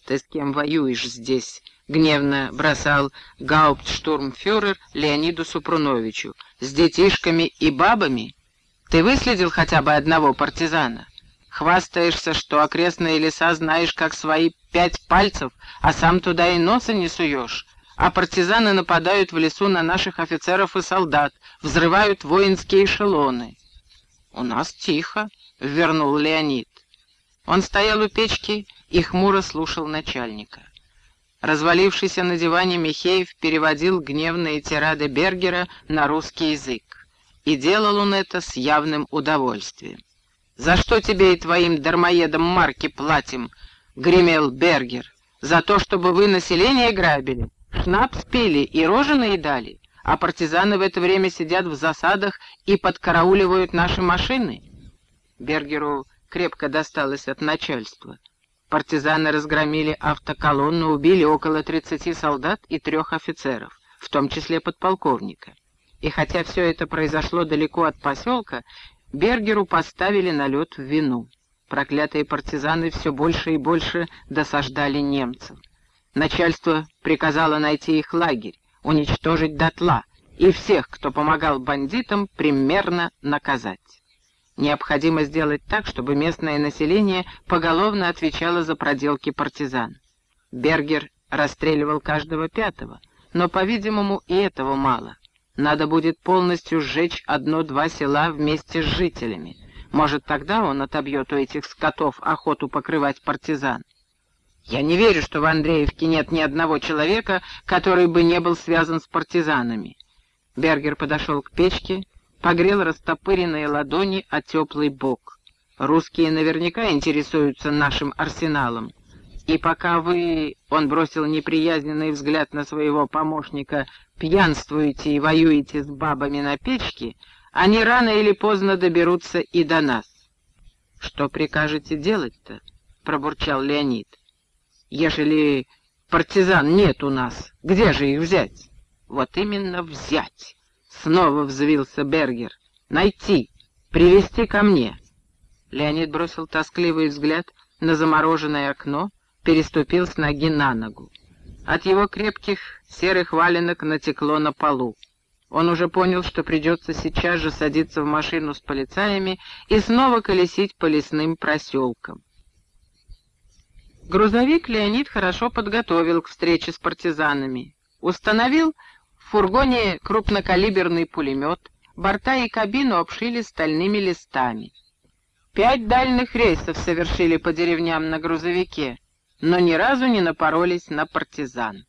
«Ты с кем воюешь здесь?» — гневно бросал гауптштурмфюрер Леониду Супруновичу. «С детишками и бабами? Ты выследил хотя бы одного партизана? Хвастаешься, что окрестные леса знаешь как свои пять пальцев, а сам туда и носа не суешь. А партизаны нападают в лесу на наших офицеров и солдат, взрывают воинские эшелоны». «У нас тихо», — вернул Леонид. Он стоял у печки и хмуро слушал начальника. Развалившийся на диване Михеев переводил гневные тирады Бергера на русский язык. И делал он это с явным удовольствием. «За что тебе и твоим дармоедам марки платим?» — гремел Бергер. «За то, чтобы вы население грабили, шнапс пили и рожи наедали? а партизаны в это время сидят в засадах и подкарауливают наши машины. Бергеру крепко досталось от начальства. Партизаны разгромили автоколонну, убили около 30 солдат и трех офицеров, в том числе подполковника. И хотя все это произошло далеко от поселка, Бергеру поставили налет в вину. Проклятые партизаны все больше и больше досаждали немцам. Начальство приказало найти их лагерь, уничтожить дотла и всех, кто помогал бандитам, примерно наказать. Необходимо сделать так, чтобы местное население поголовно отвечало за проделки партизан. Бергер расстреливал каждого пятого, но, по-видимому, и этого мало. Надо будет полностью сжечь одно-два села вместе с жителями. Может, тогда он отобьет у этих скотов охоту покрывать партизан. Я не верю, что в Андреевке нет ни одного человека, который бы не был связан с партизанами. Бергер подошел к печке, погрел растопыренные ладони о теплый бок. Русские наверняка интересуются нашим арсеналом. И пока вы, — он бросил неприязненный взгляд на своего помощника, — пьянствуете и воюете с бабами на печке, они рано или поздно доберутся и до нас. — Что прикажете делать-то? — пробурчал Леонид. Ежели партизан нет у нас, где же их взять? Вот именно взять. Снова взвился Бергер. Найти, привести ко мне. Леонид бросил тоскливый взгляд на замороженное окно, переступил с ноги на ногу. От его крепких серых валенок натекло на полу. Он уже понял, что придется сейчас же садиться в машину с полицаями и снова колесить по лесным проселкам. Грузовик Леонид хорошо подготовил к встрече с партизанами. Установил в фургоне крупнокалиберный пулемет, борта и кабину обшили стальными листами. Пять дальних рейсов совершили по деревням на грузовике, но ни разу не напоролись на партизан.